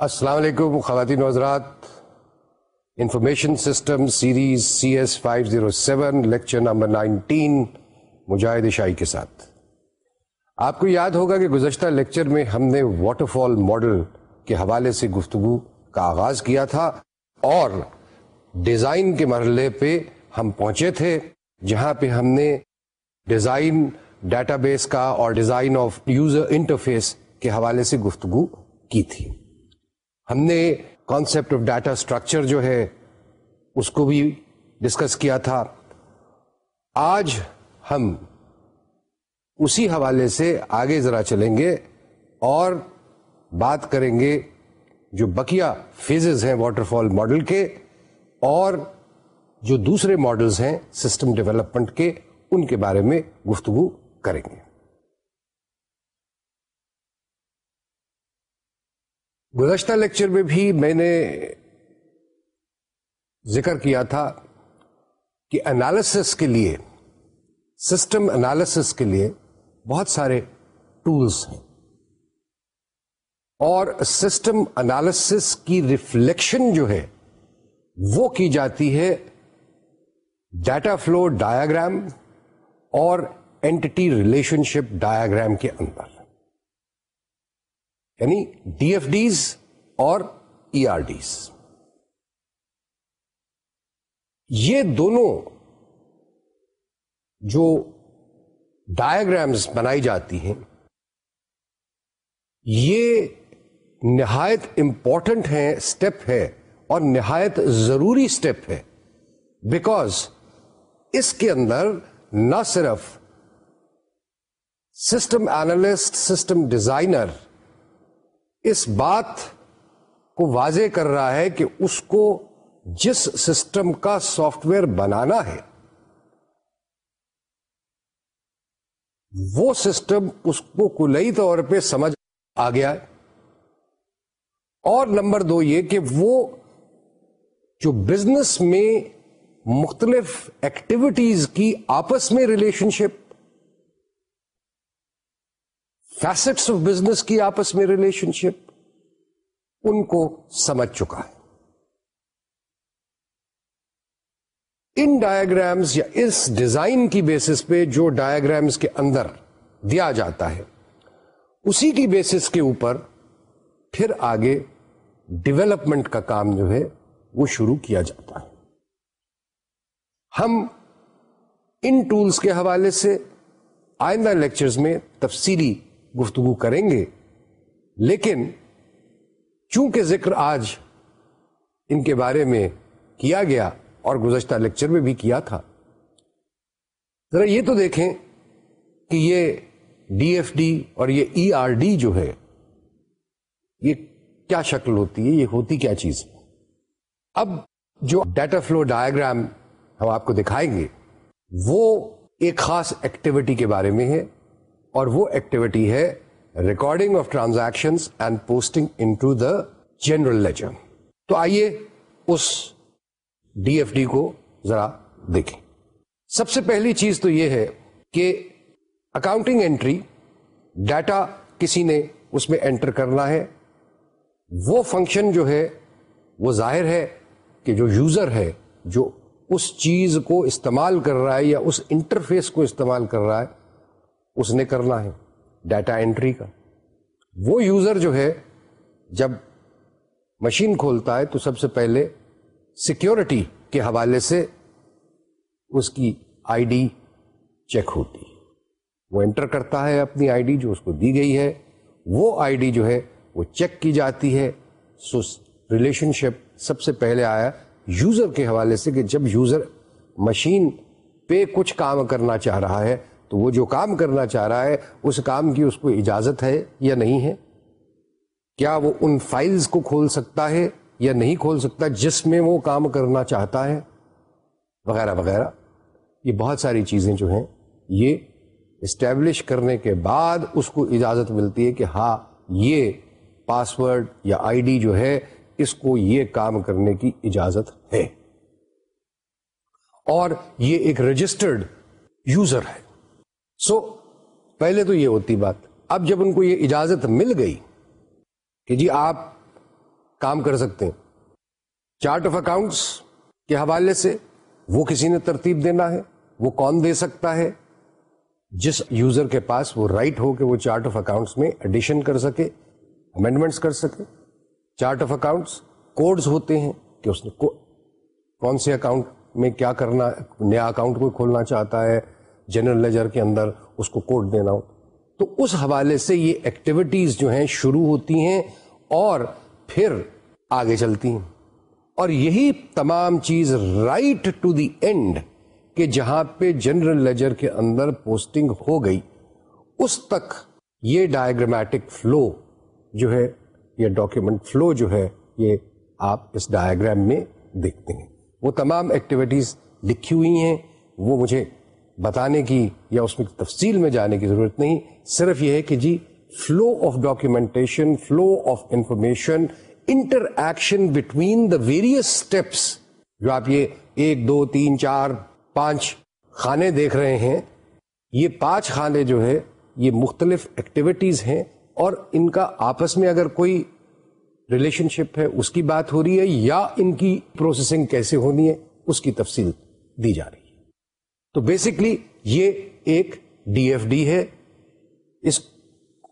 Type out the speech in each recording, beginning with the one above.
السلام علیکم، خواتین حضرات۔ Information system series C S five zero seven lecture number nineteen, Mujahid Shahi کے ساتھ۔ آپ کو یاد ہوگا کہ گزشتہ لیکچر میں ہم نے واٹر فال ماڈل کے حوالے سے گفتگو کا آغاز کیا تھا اور ڈیزائن کے مرحلے پہ ہم پہنچے تھے، جہاں پہ ہم نے ڈیزائن ڈیٹا بیس کا اور ڈیزائن آف یوزر انٹرفیس کے حوالے سے گفتگو کی تھی۔ ہم نے کانسیپٹ آف ڈیٹا اسٹرکچر جو ہے، اس کو بھی ڈسکس کیا تھا۔ آج ہم اسی حوالے سے آگے ذرا چلیں گے اور بات کریں گے جو بکیا فیزز ہیں واٹر فال ماڈل کے اور جو دوسرے ماڈلز ہیں سسٹم ڈیولپمنٹ کے، ان کے بارے میں گفتگو کریں گے۔ گزشتہ لیکچر میں بھی میں نے ذکر کیا تھا کہ انالیسس کے لیے سسٹم انالیسس کے لیے بہت سارے ٹولس ہیں۔ اور سسٹم انالیسس کی ریفلیکشن جو ہے، وہ کی جاتی ہے ڈیٹا فلو ڈایاگرام اور اینٹی ریلیشن شپ ڈایاگرام کے اندر۔ یعنی ڈی ایف ڈیز اور ای آر ڈیز۔ یہ دونوں جو ڈائگرامس بنائی جاتی ہیں، یہ نہایت امپورٹنٹ ہے اسٹیپ ہے اور نہایت ضروری اسٹیپ ہے۔ بیکوز اس کے اندر نہ صرف سسٹم اینالسٹ سسٹم ڈیزائنر اس بات کو واضح کر رہا ہے کہ اس کو جس سسٹم کا سافٹ ویئر بنانا ہے، وہ سسٹم اس کو کلئی طور پہ سمجھ آ گیا۔ ہے اور نمبر دو یہ کہ وہ جو بزنس میں مختلف ایکٹیویٹیز کی آپس میں relationship facets of business کی آپس میں ریلیشن شپ ان کو سمجھ چکا ہے۔ ان ڈایاگرامس یا اس ڈیزائن کی بیسس پہ جو ڈایاگرامس کے اندر دیا جاتا ہے، اسی کی بیسس کے اوپر پھر آگے ڈیولپمنٹ کا کام جو ہے وہ شروع کیا جاتا ہے۔ ہم ان ٹولس کے حوالے سے آئندہ لیکچرز میں تفصیلی گفتگو کریں گے۔ لیکن چونکہ ذکر آج ان کے بارے میں کیا گیا اور گزشتہ لیکچر میں بھی کیا تھا، ذرا یہ تو دیکھیں کہ یہ ڈی ایف ڈی اور یہ ای آر ڈی جو ہے، یہ کیا شکل ہوتی ہے، یہ ہوتی کیا چیز اب جو ڈیٹا فلو ڈائگرام ہم آپ کو دکھائیں گے، وہ ایک خاص ایکٹیویٹی کے بارے میں ہے۔ اور وہ ایکٹیویٹی ہے recording of transaction and posting into the general ledger تو آئیے اس ڈی ایف ڈی کو ذرا دیکھیں۔ سب سے پہلی چیز تو یہ ہے کہ اکاؤنٹنگ انٹری ڈیٹا کسی نے اس میں انٹر کرنا ہے۔ وہ فنکشن جو ہے وہ ظاہر ہے کہ جو یوزر ہے، جو اس چیز کو استعمال کر رہا ہے یا اس انٹرفیس کو استعمال کر رہا ہے اس نے کرنا ہے ڈیٹا انٹری کا۔ وہ یوزر جو ہے، جب مشین کھولتا ہے، تو سب سے پہلے سیکورٹی کے حوالے سے اس کی آئی ڈی چیک ہوتی ہے۔ وہ انٹر کرتا ہے اپنی آئی ڈی جو اس کو دی گئی ہے۔ وہ آئی ڈی جو ہے، وہ چیک کی جاتی ہے۔ سو ریلیشن شپ سب سے پہلے آیا یوزر کے حوالے سے کہ جب یوزر مشین پہ کچھ کام کرنا چاہ رہا ہے تو وہ جو کام کرنا چاہ رہا ہے، اس کام کی اس کو اجازت ہے یا نہیں ہے؟ کیا وہ ان فائلز کو کھول سکتا ہے یا نہیں کھول سکتا جس میں وہ کام کرنا چاہتا ہے؟ وغیرہ وغیرہ۔ یہ بہت ساری چیزیں جو ہیں، یہ اسٹیبلش کرنے کے بعد اس کو اجازت ملتی ہے کہ ہاں یہ پاسورڈ یا آئی ڈی جو ہے، اس کو یہ کام کرنے کی اجازت ہے۔ اور یہ ایک رجسٹرڈ یوزر ہے۔ سو so, پہلے تو یہ ہوتی بات اب جب ان کو یہ اجازت مل گئی کہ جی آپ کام کر سکتے ہیں چارٹ آف اکاؤنٹس کے حوالے سے وہ کسی نے ترتیب دینا ہے وہ کون دے سکتا ہے جس یوزر کے پاس وہ رائٹ ہو کہ وہ چارٹ آف اکاؤنٹس میں ایڈیشن کر سکے امینڈمنٹس کر سکے۔ چارٹ آف اکاؤنٹس کوڈز ہوتے ہیں کہ اس نے کون سے اکاؤنٹ میں کیا کرنا نیا اکاؤنٹ کو کھولنا چاہتا ہے جنرل لیجر کے اندر اس کو کوڈ دینا ہو۔ تو اس حوالے سے یہ ایکٹیویٹیز جو ہیں شروع ہوتی ہیں اور پھر آگے چلتی ہیں۔ اور یہی تمام چیز رائٹ ٹو دی اینڈ کہ جہاں پہ جنرل لیجر کے اندر پوسٹنگ ہو گئی، اس تک یہ ڈائگرامیٹک فلو جو ہے، یہ ڈاکیومنٹ فلو جو ہے، یہ آپ اس ڈائگرام میں دیکھتے ہیں۔ وہ تمام ایکٹیویٹیز لکھی ہوئی ہیں، وہ مجھے بتانے کی یا اس میں تفصیل میں جانے کی ضرورت نہیں، صرف یہ ہے کہ جی flow of documentation flow of information interaction between the various steps جو آپ یہ ایک، دو، تین، چار، پانچ خانے دیکھ رہے ہیں، یہ پانچ خانے جو ہے یہ مختلف ایکٹیویٹیز ہیں اور ان کا آپس میں اگر کوئی ریلیشن شپ ہے، اس کی بات ہو رہی ہے یا ان کی پروسیسنگ کیسے ہونی ہے، اس کی تفصیل دی جا رہی ہے۔ تو بیسکلی یہ ایک ڈی ایف ڈی ہے۔ اس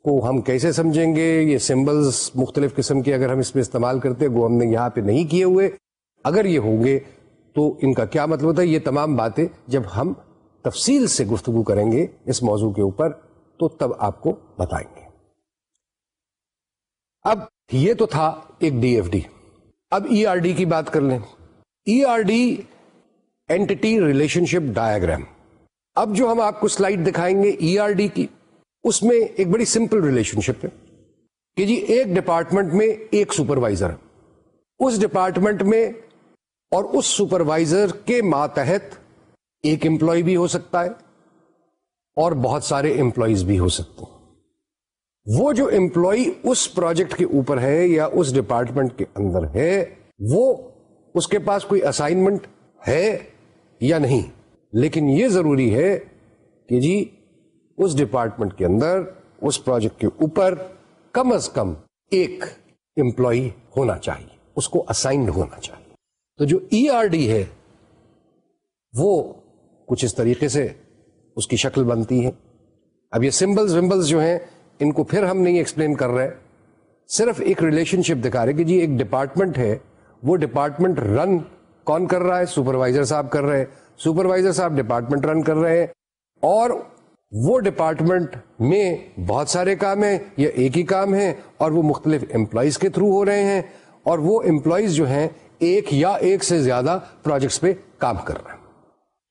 کو ہم کیسے سمجھیں گے؟ یہ سمبلز مختلف قسم کے اگر ہم اس میں استعمال کرتے وہ ہم نے یہاں پہ نہیں کیے ہوئے۔ اگر یہ ہوں گے تو ان کا کیا مطلب ہوتا ہے؟ یہ تمام باتیں جب ہم تفصیل سے گفتگو کریں گے اس موضوع کے اوپر، تو تب آپ کو بتائیں گے۔ اب یہ تو تھا ایک ڈی ایف ڈی اب ای آر ڈی کی بات کر لیں۔ E R D entity relationship diagram اب جو ہم آپ کو سلائڈ دکھائیں گے ای آر ڈی کی، اس میں ایک بڑی سمپل ریلیشن شپ ہے کہ جی ایک ڈپارٹمنٹ میں ایک سپروائزر اس ڈپارٹمنٹ میں اور اس سپروائزر کے ماتحت ایک امپلائی بھی ہو سکتا ہے اور بہت سارے امپلائیز بھی ہو سکتے ہیں۔ وہ جو امپلائی اس پروجیکٹ کے اوپر ہے یا اس ڈپارٹمنٹ کے اندر ہے، وہ اس کے پاس کوئی اسائنمنٹ ہے؟ یا نہیں۔ لیکن یہ ضروری ہے کہ جی اس ڈپارٹمنٹ کے اندر، اس پروجیکٹ کے اوپر کم از کم ایک امپلائی ہونا چاہیے، اس کو اسائنڈ ہونا چاہیے۔ تو جو ای آر ڈی ہے، وہ کچھ اس طریقے سے اس کی شکل بنتی ہے۔ اب یہ سمبلز ومبلز جو ہیں، ان کو پھر ہم نہیں ایکسپلین کر رہے۔ صرف ایک ریلیشن شپ دکھا رہے کہ جی ایک ڈپارٹمنٹ ہے، وہ ڈپارٹمنٹ رن کون کر رہا ہے؟ سپروائزر صاحب کر رہے ہیں۔ سپروائزر صاحب ڈپارٹمنٹ رن کر رہے ہیں۔ اور وہ ڈپارٹمنٹ میں بہت سارے کام ہیں، یا ایک ہی کام ہے اور وہ مختلف امپلائیز کے تھرو ہو رہے ہیں۔ اور وہ امپلائیز جو ہیں، ایک یا ایک سے زیادہ پروجیکٹس پہ کام کر رہے ہیں۔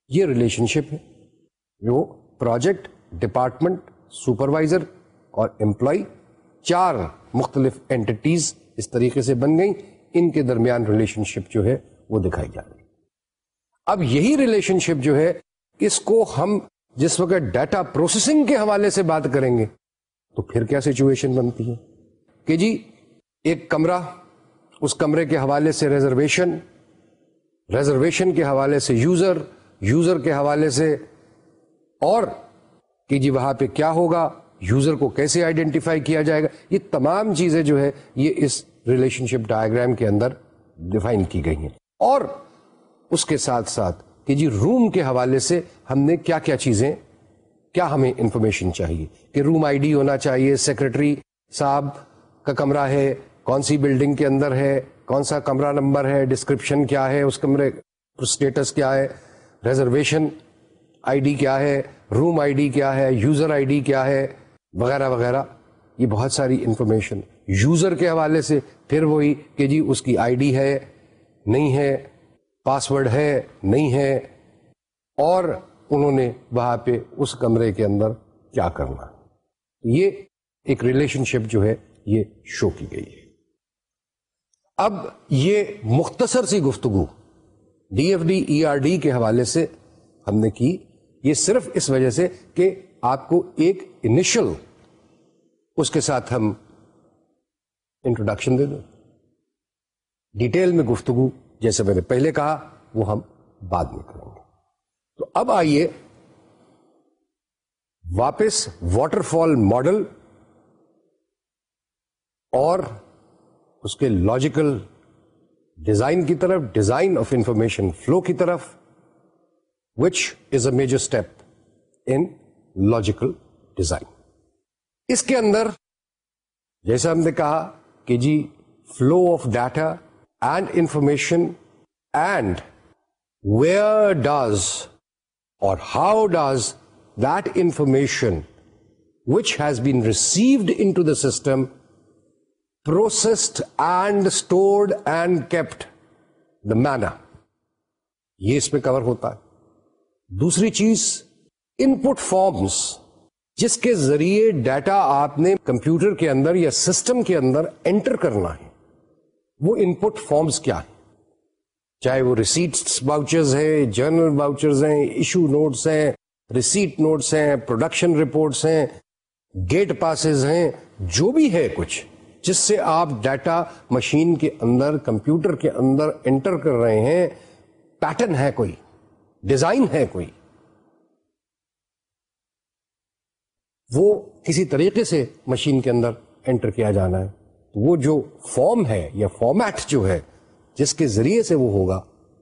یہ ریلیشن شپ ہے۔ جو پروجیکٹ ڈپارٹمنٹ سپروائزر اور امپلائی چار مختلف اینٹیز اس طریقے سے بن گئی ان کے درمیان ریلیشن شپ جو ہے وہ دکھائی جا رہی اب یہی ریلیشن شپ جو ہے، اس کو ہم جس وقت ڈیٹا پروسیسنگ کے حوالے سے بات کریں گے، تو پھر کیا سچویشن بنتی ہے؟ کہ جی ایک کمرہ، اس کمرے کے حوالے سے ریزرویشن ریزرویشن کے حوالے سے یوزر یوزر کے حوالے سے اور کہ جی وہاں پہ کیا ہوگا، یوزر کو کیسے آئیڈینٹیفائی کیا جائے گا، یہ تمام چیزیں جو ہے، یہ اس ریلیشن شپ ڈائگرام کے اندر ڈیفائن کی گئی ہیں۔ اور اس کے ساتھ ساتھ کہ جی روم کے حوالے سے ہم نے کیا کیا چیزیں؟ کیا ہمیں انفارمیشن چاہیے؟ کہ روم آئی ڈی ہونا چاہیے سیکرٹری صاحب کا کمرہ ہے، کون سی بلڈنگ کے اندر ہے، کون سا کمرہ نمبر ہے ڈسکرپشن کیا ہے، اس کمرے اسٹیٹس کیا ہے ریزرویشن آئی ڈی کیا ہے روم آئی ڈی کیا ہے یوزر آئی ڈی کیا ہے، وغیرہ وغیرہ۔ یہ بہت ساری انفارمیشن یوزر کے حوالے سے پھر وہی کہ جی اس کی آئی ڈی ہے نہیں ہے پاسورڈ ہے، نہیں ہے، اور انہوں نے وہاں پہ اس کمرے کے اندر کیا کرنا۔ یہ ایک ریلیشن شپ جو ہے، یہ شو کی گئی ہے۔ اب یہ مختصر سی گفتگو D F D E R D کے حوالے سے ہم نے کی۔ یہ صرف اس وجہ سے کہ آپ کو ایک انیشل اس کے ساتھ ہم انٹروڈکشن دے دیں ڈیٹیل میں گفتگو، جیسے میں نے پہلے کہا، وہ ہم بعد میں کریں گے۔ تو اب آئیے واپس واٹر فال ماڈل اور اس کے لاجیکل ڈیزائن کی طرف ڈیزائن آف انفارمیشن فلو کی طرف which is a major step in logical design اس کے اندر جیسا ہم نے کہا کہ جی flow of data and information and where does اور how does that information which has been received into the system processed and stored and kept the مینا یہ اس میں کور ہوتا ہے. دوسری چیز ان پٹ فارمس جس کے ذریعے ڈیٹا آپ نے کمپیوٹر کے اندر یا سسٹم کے اندر انٹر کرنا ہے. وہ ان پٹ فارمس کیا ہے چاہے وہ ریسیٹس واؤچرز ہیں جرنل واؤچرز ہیں ایشو نوٹس ہیں ریسیٹ نوٹس ہیں پروڈکشن رپورٹس ہیں گیٹ پاسز ہیں، جو بھی ہے کچھ، جس سے آپ ڈیٹا مشین کے اندر کمپیوٹر کے اندر انٹر کر رہے ہیں پیٹرن ہے کوئی ڈیزائن ہے کوئی۔ وہ کسی طریقے سے مشین کے اندر انٹر کیا جانا ہے۔ وہ جو فارم ہے یا فارمیٹ جو ہے، جس کے ذریعے سے وہ ہوگا،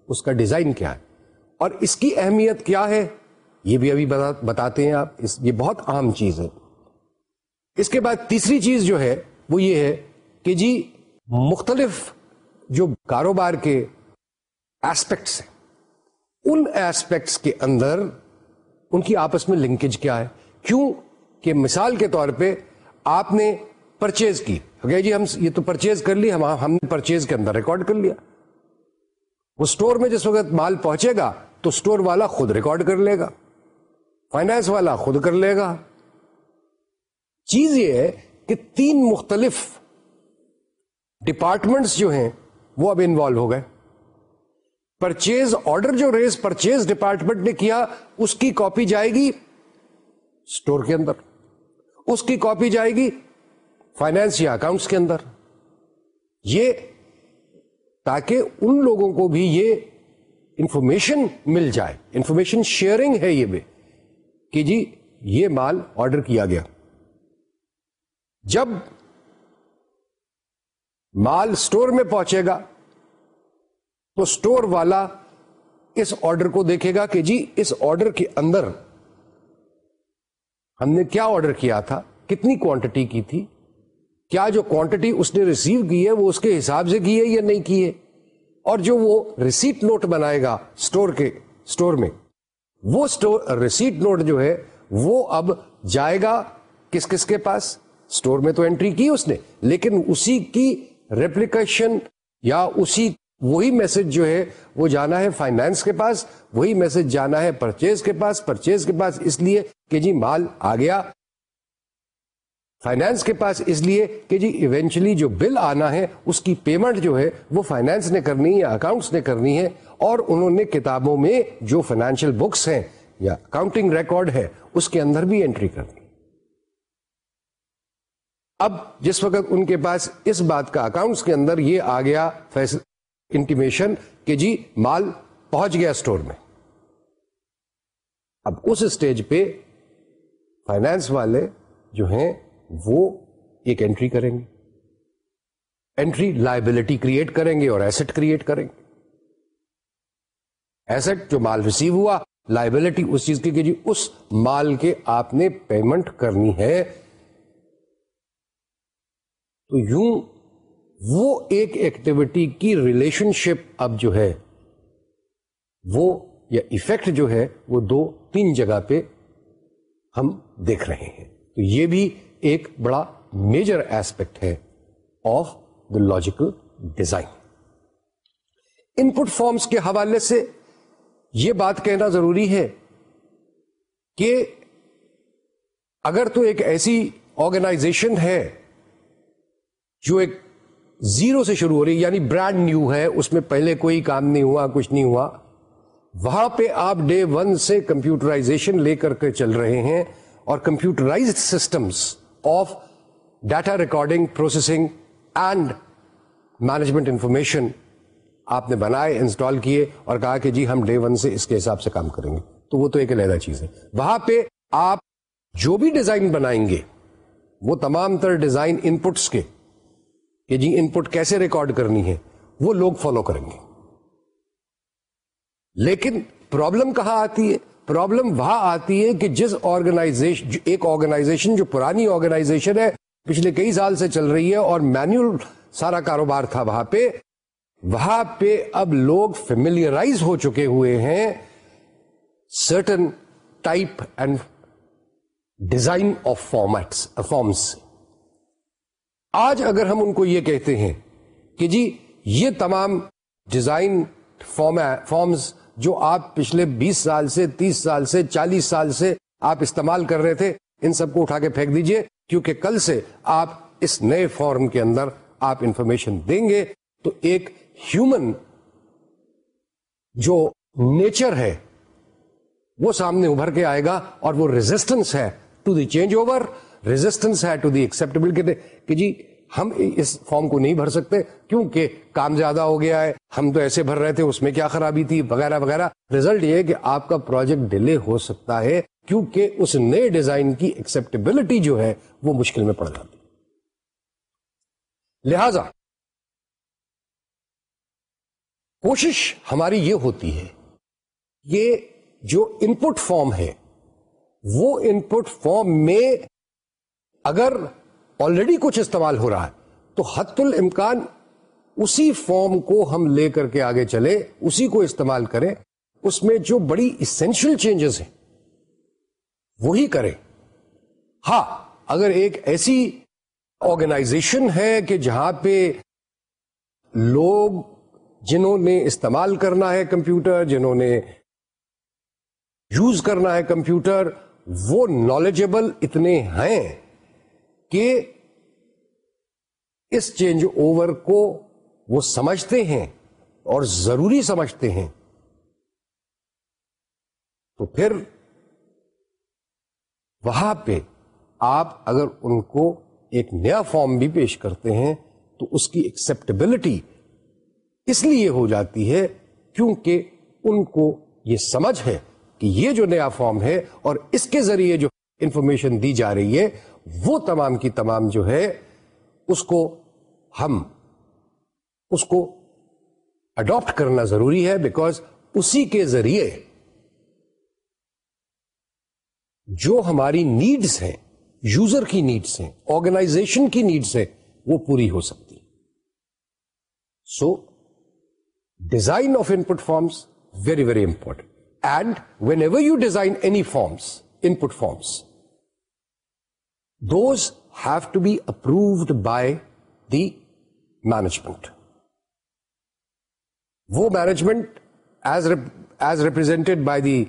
اس کا ڈیزائن کیا ہے؟ اور اس کی اہمیت کیا ہے؟ یہ بھی ابھی بتاتے ہیں آپ یہ بہت عام چیز ہے۔ اس کے بعد تیسری چیز جو ہے، وہ یہ ہے کہ جی مختلف جو کاروبار کے ایسپیکٹس ہیں، ان ایسپیکٹس کے اندر ان کی آپس میں لنکیج کیا ہے؟ کیوں کہ مثال کے طور پہ آپ نے پرچیز کی۔ Okay, جی ہم یہ تو پرچیز کر لی ہم ہم نے پرچیز کے اندر ریکارڈ کر لیا۔ وہ اسٹور میں جس وقت مال پہنچے گا تو اسٹور والا خود ریکارڈ کر لے گا۔ فائنانس والا خود کر لے گا۔ چیز یہ ہے کہ تین مختلف ڈپارٹمنٹس جو ہیں وہ اب انوالو ہو گئے۔ پرچیز آرڈر جو ریز پرچیز ڈپارٹمنٹ نے کیا اس کی کاپی جائے گی اسٹور کے اندر۔ اس کی کاپی جائے گی فائنینس یا اکاؤنٹس کے اندر۔ یہ تاکہ ان لوگوں کو بھی یہ انفارمیشن مل جائے۔ انفارمیشن شیئرنگ ہے یہ بھی کہ جی یہ مال آرڈر کیا گیا۔ جب مال اسٹور میں پہنچے گا، تو اسٹور والا اس آرڈر کو دیکھے گا کہ جی اس آرڈر کے اندر ہم نے کیا آرڈر کیا تھا؟ کتنی کوانٹٹی کی تھی؟ کیا جو کوانٹٹی اس نے ریسیو کی ہے وہ اس کے حساب سے کی ہے یا نہیں کی ہے؟ اور جو وہ ریسیٹ نوٹ بنائے گا اسٹور کے اسٹور میں، وہ ریسیٹ نوٹ جو ہے، وہ اب جائے گا کس کس کے پاس؟ اسٹور میں تو انٹری کی اس نے، لیکن اسی کی ریپلیکیشن یا اسی وہی میسج جو ہے، وہ جانا ہے فائنانس کے پاس، وہی میسج جانا ہے پرچیز کے پاس پرچیز کے پاس، اس لیے کہ جی مال آ گیا۔ فائنانس کے پاس اس لیے کہ جی ایونچلی جو بل آنا ہے، اس کی پیمنٹ جو ہے، وہ فائنانس نے کرنی یا اکاؤنٹس نے کرنی ہے اور انہوں نے کتابوں میں جو فائنینشیل بکس ہیں یا اکاؤنٹنگ ریکارڈ ہے، اس کے اندر بھی انٹری کرنی اب جس وقت ان کے پاس اس بات کا اکاؤنٹس کے اندر یہ آ گیا انٹیمیشن کہ جی مال پہنچ گیا اسٹور میں۔ اب اس اسٹیج پہ فائنانس والے جو ہیں وہ ایک انٹری کریں گے۔ انٹری لائبلٹی کریٹ کریں گے اور ایسٹ کریٹ کریں گے۔ ایسٹ جو مال ریسیو ہوا لائبلٹی اس چیز کی کہ جی اس مال کے آپ نے پیمنٹ کرنی ہے۔ تو یوں وہ ایک ایکٹیویٹی کی ریلیشن شپ اب جو ہے، وہ یا ایفیکٹ جو ہے، وہ دو تین جگہ پہ ہم دیکھ رہے ہیں۔ تو یہ بھی ایک بڑا میجر ایسپیکٹ ہے of the logical design input forms کے حوالے سے یہ بات کہنا ضروری ہے کہ اگر تو ایک ایسی آرگنائزیشن ہے جو ایک زیرو سے شروع ہو رہی یعنی برانڈ نیو ہے، اس میں پہلے کوئی کام نہیں ہوا، کچھ نہیں ہوا، وہاں پہ آپ ڈے ون سے کمپیوٹرائزیشن لے کر کے چل رہے ہیں اور computerize systems of data recording processing and management information آپ نے بنائے انسٹال کیے اور کہا کہ جی ہم ڈے ون سے اس کے حساب سے کام کریں گے۔ تو وہ تو ایک علیحدہ چیز ہے۔ وہاں پہ آپ جو بھی ڈیزائن بنائیں گے، وہ تمام تر ڈیزائن ان پٹس کے، کہ جی ان پٹ کیسے ریکارڈ کرنی ہے، وہ لوگ فالو کریں گے۔ لیکن پرابلم کہاں آتی ہے؟ پرابلم وہاں آتی ہے کہ جس آرگنائزیشن ایک آرگنائزیشن جو پرانی آرگنائزیشن ہے، پچھلے کئی سال سے چل رہی ہے اور مینوئل سارا کاروبار تھا وہاں پہ۔ وہاں پہ اب لوگ فیملیئرائز ہو چکے ہوئے ہیں certain type and design of formats forms آج اگر ہم ان کو یہ کہتے ہیں کہ جی یہ تمام ڈیزائن فارمز جو آپ پچھلے بیس سال سے، تیس سال سے، چالیس سال سے آپ استعمال کر رہے تھے، ان سب کو اٹھا کے پھینک دیجیے، کیونکہ کل سے آپ اس نئے فارم کے اندر آپ انفارمیشن دیں گے۔ تو ایک ہیومن جو نیچر ہے، وہ سامنے ابھر کے آئے گا اور وہ ریزسٹنس ہے to the change over resistance ہے ٹو دی ایکسپٹیبل کہ جی ہم اس فارم کو نہیں بھر سکتے کیونکہ کام زیادہ ہو گیا ہے ہم تو ایسے بھر رہے تھے، اس میں کیا خرابی تھی، وغیرہ وغیرہ۔ ریزلٹ یہ کہ آپ کا پروجیکٹ ڈیلے ہو سکتا ہے کیونکہ اس نئے ڈیزائن کی ایکسپٹیبلٹی جو ہے وہ مشکل میں پڑ جاتی۔ لہذا، کوشش ہماری یہ ہوتی ہے، یہ جو ان پٹ فارم ہے، وہ ان پٹ فارم میں اگر آلریڈی کچھ استعمال ہو رہا ہے، تو حت الامکان اسی فارم کو ہم لے کر کے آگے چلے، اسی کو استعمال کریں، اس میں جو بڑی اسینشل چینجز ہیں، وہی کریں۔ ہاں اگر ایک ایسی آرگنائزیشن ہے کہ جہاں پہ لوگ جنہوں نے استعمال کرنا ہے کمپیوٹر، جنہوں نے یوز کرنا ہے کمپیوٹر، وہ نالجبل اتنے ہیں کہ اس چینج اوور کو وہ سمجھتے ہیں اور ضروری سمجھتے ہیں۔ تو پھر وہاں پہ آپ اگر ان کو ایک نیا فارم بھی پیش کرتے ہیں، تو اس کی ایکسپٹیبلٹی اس لیے ہو جاتی ہے کیونکہ ان کو یہ سمجھ ہے کہ یہ جو نیا فارم ہے اور اس کے ذریعے جو انفارمیشن دی جا رہی ہے، وہ تمام کی تمام جو ہے، اس کو ہم اس کو اڈاپٹ کرنا ضروری ہے بیکاز اسی کے ذریعے جو ہماری نیڈس ہیں یوزر کی نیڈس ہیں آرگنائزیشن کی نیڈس ہیں، وہ پوری ہو سکتی so design of input forms very very important and whenever you design any forms input forms those have to be approved by the management وہ management as as represented by the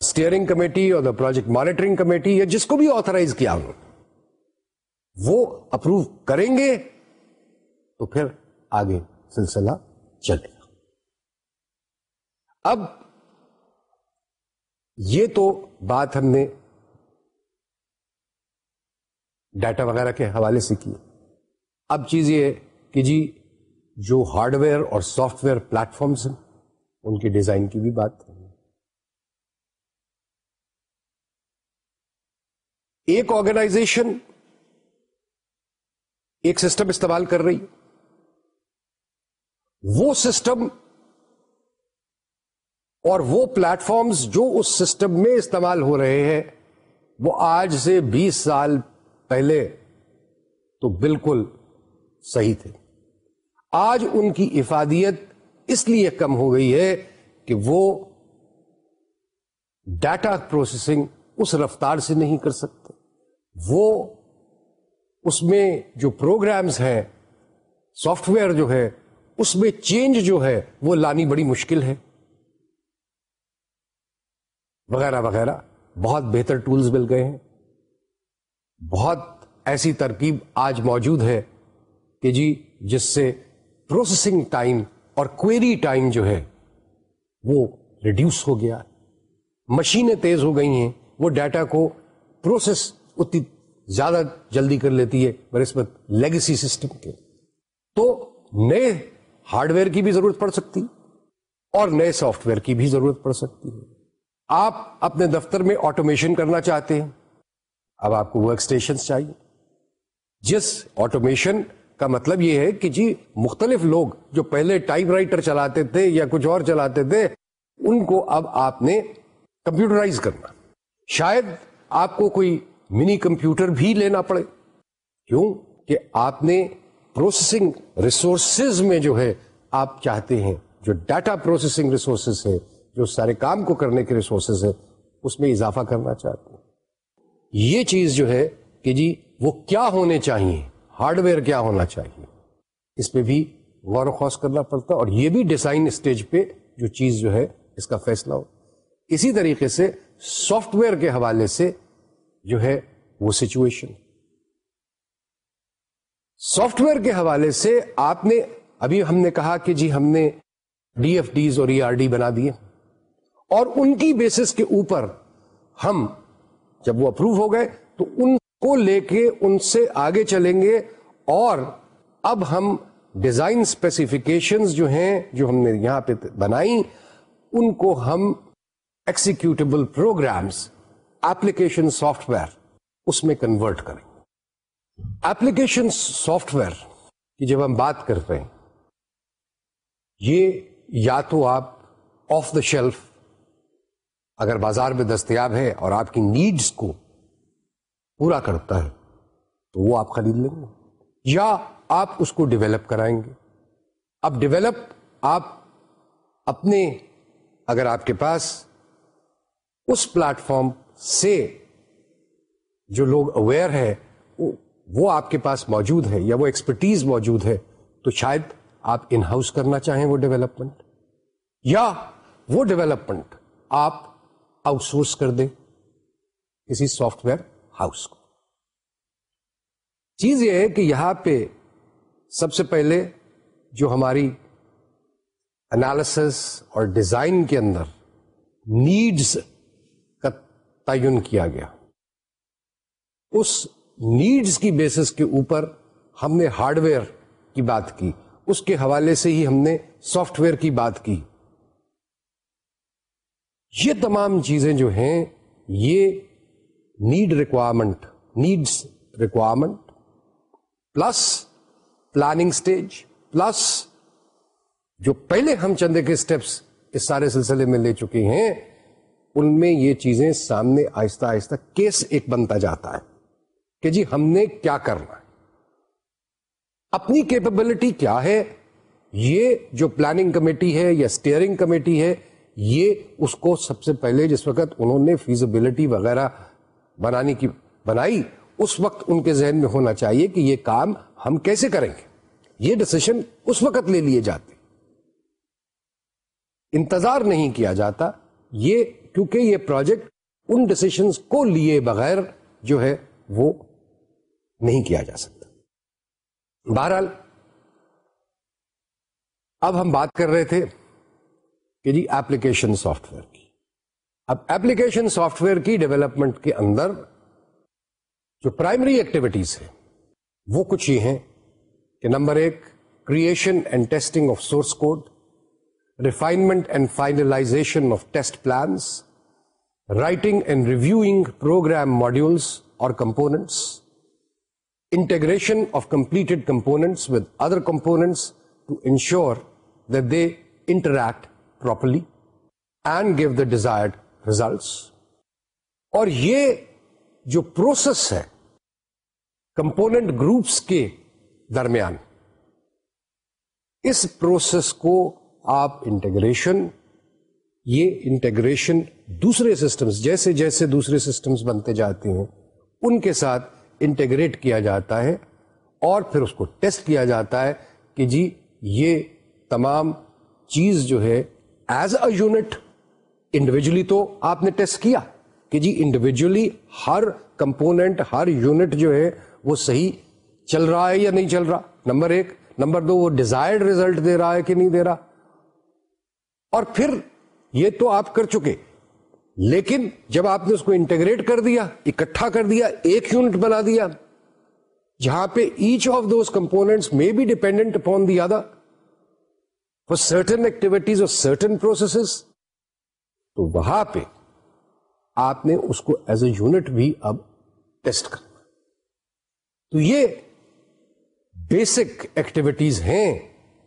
steering committee اور the project monitoring committee یا جس کو بھی آترائز کیا انہوں وہ approve کریں گے تو پھر آگے سلسلہ چلے گا اب یہ تو بات ہم نے ڈیٹا وغیرہ کے حوالے سے کی۔ اب چیز یہ کہ جی جو ہارڈ ویئر اور سافٹ ویئر پلیٹ فارمس ہیں، ان کے ڈیزائن کی بھی بات ایک آرگنائزیشن ایک سسٹم استعمال کر رہی وہ سسٹم اور وہ پلیٹ فارمز جو اس سسٹم میں استعمال ہو رہے ہیں، وہ آج سے بیس سال پہلے تو بالکل صحیح تھے۔ آج ان کی افادیت اس لیے کم ہو گئی ہے کہ وہ ڈیٹا پروسیسنگ اس رفتار سے نہیں کر سکتے۔ وہ اس میں جو پروگرامز ہیں، سافٹ ویئر جو ہے، اس میں چینج جو ہے، وہ لانی بڑی مشکل ہے۔ وغیرہ وغیرہ۔ بہت بہتر ٹولز مل گئے ہیں۔ بہت ایسی ترکیب آج موجود ہے کہ جی جس سے پروسیسنگ ٹائم اور کوئری ٹائم جو ہے وہ ریڈیوس ہو گیا مشینیں تیز ہو گئی ہیں، وہ ڈیٹا کو پروسیس اتنی زیادہ جلدی کر لیتی ہے برسبت لیگسی سسٹم کے۔ تو نئے ہارڈ ویئر کی بھی ضرورت پڑ سکتی اور نئے سافٹ ویئر کی بھی ضرورت پڑ سکتی ہے۔ آپ اپنے دفتر میں آٹومیشن کرنا چاہتے ہیں، اب آپ کو ورک اسٹیشن چاہیے۔ جس آٹومیشن کا مطلب یہ ہے کہ جی مختلف لوگ جو پہلے ٹائپ رائٹر چلاتے تھے یا کچھ اور چلاتے تھے، ان کو اب آپ نے کمپیوٹرائز کرنا۔ شاید آپ کو کوئی منی کمپیوٹر بھی لینا پڑے۔ کیوں؟ کہ آپ نے پروسیسنگ ریسورسز میں جو ہے، آپ چاہتے ہیں، جو ڈاٹا پروسیسنگ ریسورسز ہے جو سارے کام کو کرنے کے ریسورسز ہے اس میں اضافہ کرنا چاہتے ہیں۔ یہ چیز جو ہے کہ جی وہ کیا ہونے چاہیے ہارڈ ویئر کیا ہونا چاہیے۔ اس پہ بھی غور و خوص کرنا پڑتا اور یہ بھی ڈیزائن اسٹیج پہ جو چیز جو ہے اس کا فیصلہ ہو۔ اسی طریقے سے سافٹ ویئر کے حوالے سے جو ہے وہ سچویشن سافٹ ویئر کے حوالے سے آپ نے، ابھی ہم نے کہا کہ جی ہم نے ڈی ایف ڈیز اور ای آر ڈی بنا دیے۔ اور ان کی بیسس کے اوپر ہم جب وہ اپروو ہو گئے تو ان کو لے کے ان سے آگے چلیں گے اور اب ہم ڈیزائن اسپیسیفکیشن جو ہیں جو ہم نے یہاں پہ بنائی، ان کو ہم executable programs application software اس میں کنورٹ کریں۔ ایپلیکیشن سافٹ ویئر کی جب ہم بات کرتے ہیں، یہ یا تو آپ آف دا شیلف اگر بازار میں دستیاب ہے اور آپ کی نیڈس کو پورا کرتا ہے، تو وہ آپ خرید لیں گے۔ یا آپ اس کو ڈیولپ کرائیں گے۔ اب ڈیولپ آپ اپنے، اگر آپ کے پاس اس پلیٹ فارم سے جو لوگ اویئر ہے وہ آپ کے پاس موجود ہے یا وہ ایکسپرٹیز موجود ہے، تو شاید آپ ان ہاؤس کرنا چاہیں وہ ڈیولپمنٹ یا وہ ڈیولپمنٹ آپ آؤٹ سورس کر دیں۔ کسی سافٹ ویئر ہاؤس کو۔ چیز یہ ہے کہ یہاں پہ سب سے پہلے جو ہماری انالس اور ڈیزائن کے اندر نیڈس کا تعین کیا گیا۔ اس نیڈس کی بیسس کے اوپر ہم نے ہارڈ ویئر کی بات کی۔ اس کے حوالے سے ہی ہم نے سافٹ ویئر کی بات کی۔ یہ تمام چیزیں جو ہیں، یہ need requirement needs requirement plus planning stage plus جو پہلے ہم چندے کے اسٹیپس اس سارے سلسلے میں لے چکے ہیں، ان میں یہ چیزیں سامنے آہستہ آہستہ کیس ایک بنتا جاتا ہے کہ جی ہم نے کیا کرنا ہے۔ اپنی کیپبلٹی کیا ہے؟ یہ جو پلاننگ کمیٹی ہے یا اسٹیئرنگ کمیٹی ہے، یہ اس کو سب سے پہلے جس وقت انہوں نے فیزبلٹی وغیرہ بنانے کی بنائی، اس وقت ان کے ذہن میں ہونا چاہیے کہ یہ کام ہم کیسے کریں گے؟ یہ ڈسیشن اس وقت لے لیے جاتے۔ انتظار نہیں کیا جاتا۔ یہ، کیونکہ یہ پروجیکٹ ان ڈسیشنز کو لیے بغیر جو ہے وہ نہیں کیا جا سکتا۔ بہرحال، اب ہم بات کر رہے تھے کہ جی ایپلیکیشن سافٹ ویئر اب ایپلیکیشن سافٹ ویئر کی ڈیولپمنٹ کے اندر جو پرائمری ایکٹیویٹیز ہے وہ کچھ یہ ہیں کہ نمبر ایک creation and testing of source code refinement and finalization of test plans writing and reviewing program modules اور components integration of completed components with other components to ensure that they interact properly and give the desired results اور یہ جو process ہے component groups کے درمیان، اس process کو آپ integration یہ انٹیگریشن دوسرے سسٹمز جیسے جیسے دوسرے سسٹمز بنتے جاتے ہیں، ان کے ساتھ انٹیگریٹ کیا جاتا ہے اور پھر اس کو ٹیسٹ کیا جاتا ہے کہ جی یہ تمام چیز جو ہے ایز اے یونٹ انڈیویجلی تو آپ نے ٹیسٹ کیا کہ جی انڈیویجلی ہر کمپونیٹ ہر یونٹ جو ہے وہ صحیح چل رہا ہے یا نہیں چل رہا؟ نمبر ایک. نمبر دو، وہ ڈیزائرڈ ریزلٹ دے رہا ہے کہ نہیں دے رہا؟ اور پھر یہ تو آپ کر چکے۔ لیکن جب آپ نے اس کو انٹیگریٹ کر دیا، اکٹھا کر دیا، ایک یونٹ بنا دیا، جہاں پہ ایچ آف دوز کمپونیٹس میں be dependent upon the other certain activities اور سرٹن پروسیسز تو وہاں پہ آپ نے اس کو ایز اے یونٹ بھی اب ٹیسٹ کرنا تو یہ بیسک ایکٹیویٹیز ہیں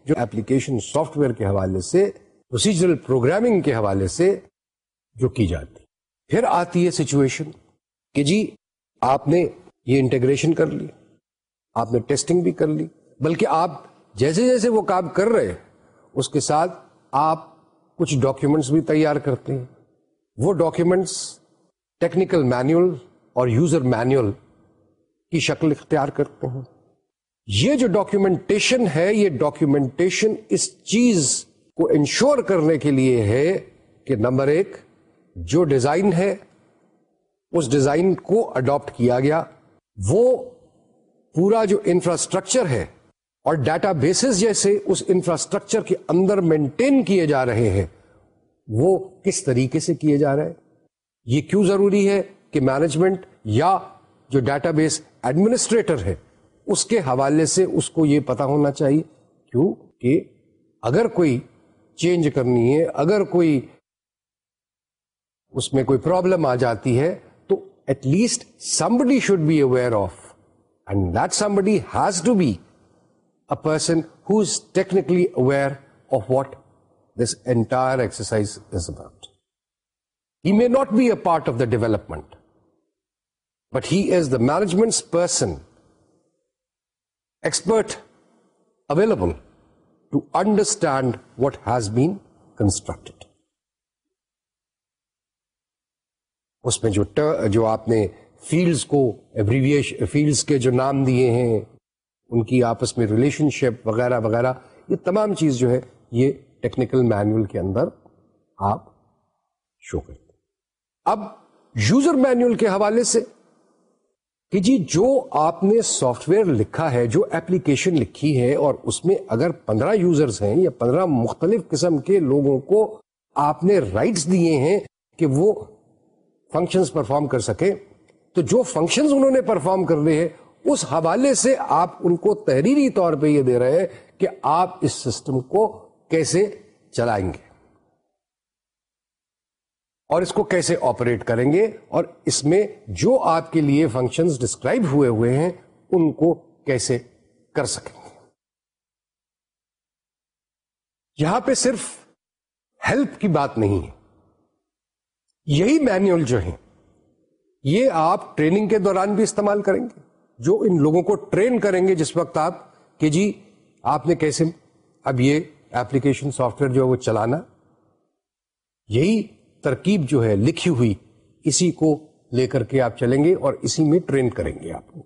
جو ایپلیکیشن سافٹ ویئر کے حوالے سے پروسیجرل پروگرامنگ کے حوالے سے جو کی جاتی پھر آتی ہے سچویشن کہ جی آپ نے یہ انٹیگریشن کر لی، آپ نے ٹیسٹنگ بھی کر لی، بلکہ آپ جیسے جیسے وہ کام کر رہے، اس کے ساتھ آپ کچھ ڈاکیومنٹس بھی تیار کرتے ہیں۔ وہ ڈاکیومنٹس ٹیکنیکل مینوئل اور یوزر مینوئل کی شکل اختیار کرتے ہیں۔ یہ جو ڈاکیومنٹیشن ہے، یہ ڈاکیومنٹیشن اس چیز کو انشور کرنے کے لیے ہے کہ نمبر ایک، جو ڈیزائن ہے، اس ڈیزائن کو اڈاپٹ کیا گیا۔ وہ پورا جو انفراسٹرکچر ہے اور ڈیٹا بیسز جیسے اس انفراسٹرکچر کے اندر مینٹین کیے جا رہے ہیں، وہ کس طریقے سے کیے جا رہے ہیں؟ یہ کیوں ضروری ہے کہ مینجمنٹ یا جو ڈیٹا بیس ایڈمنسٹریٹر ہے، اس کے حوالے سے اس کو یہ پتا ہونا چاہیے؟ کیوں؟ کہ اگر کوئی چینج کرنی ہے، اگر کوئی اس میں کوئی پرابلم آ جاتی ہے، تو at least somebody should be aware of and that somebody has to be a person who is technically aware of what this entire exercise is about he may not be a part of the development but he is the management person expert available to understand what has been constructed اس میں جو جو آپ نے fields کو fields کے جو نام دیے ہیں ان کی آپس میں ریلیشن شپ وغیرہ وغیرہ، یہ تمام چیز جو ہے، یہ ٹیکنیکل مینوئل کے اندر آپ شو کرتے اب یوزر مینوئل کے حوالے سے کہ جی جو آپ نے سافٹ ویئر لکھا ہے، جو ایپلیکیشن لکھی ہے، اور اس میں اگر پندرہ یوزرز ہیں یا پندرہ مختلف قسم کے لوگوں کو آپ نے رائٹس دیے ہیں کہ وہ فنکشنز پرفارم کر سکے تو جو فنکشنز انہوں نے پرفارم کرنے ہیں اس حوالے سے آپ ان کو تحریری طور پہ یہ دے رہے ہیں کہ آپ اس سسٹم کو کیسے چلائیں گے اور اس کو کیسے آپریٹ کریں گے اور اس میں جو آپ کے لیے فنکشنز ڈسکرائب ہوئے ہوئے ہیں، ان کو کیسے کر سکیں گے۔ یہاں پہ صرف ہیلپ کی بات نہیں ہے، یہی مینوئل جو ہیں، یہ آپ ٹریننگ کے دوران بھی استعمال کریں گے۔ جو ان لوگوں کو ٹرین کریں گے جس وقت آپ کہ جی آپ نے کیسے اب یہ ایپلیکیشن سافٹ ویئر جو ہے وہ چلانا؟ یہی ترکیب جو ہے لکھی ہوئی اسی کو لے کر کے آپ چلیں گے اور اسی میں ٹرین کریں گے آپ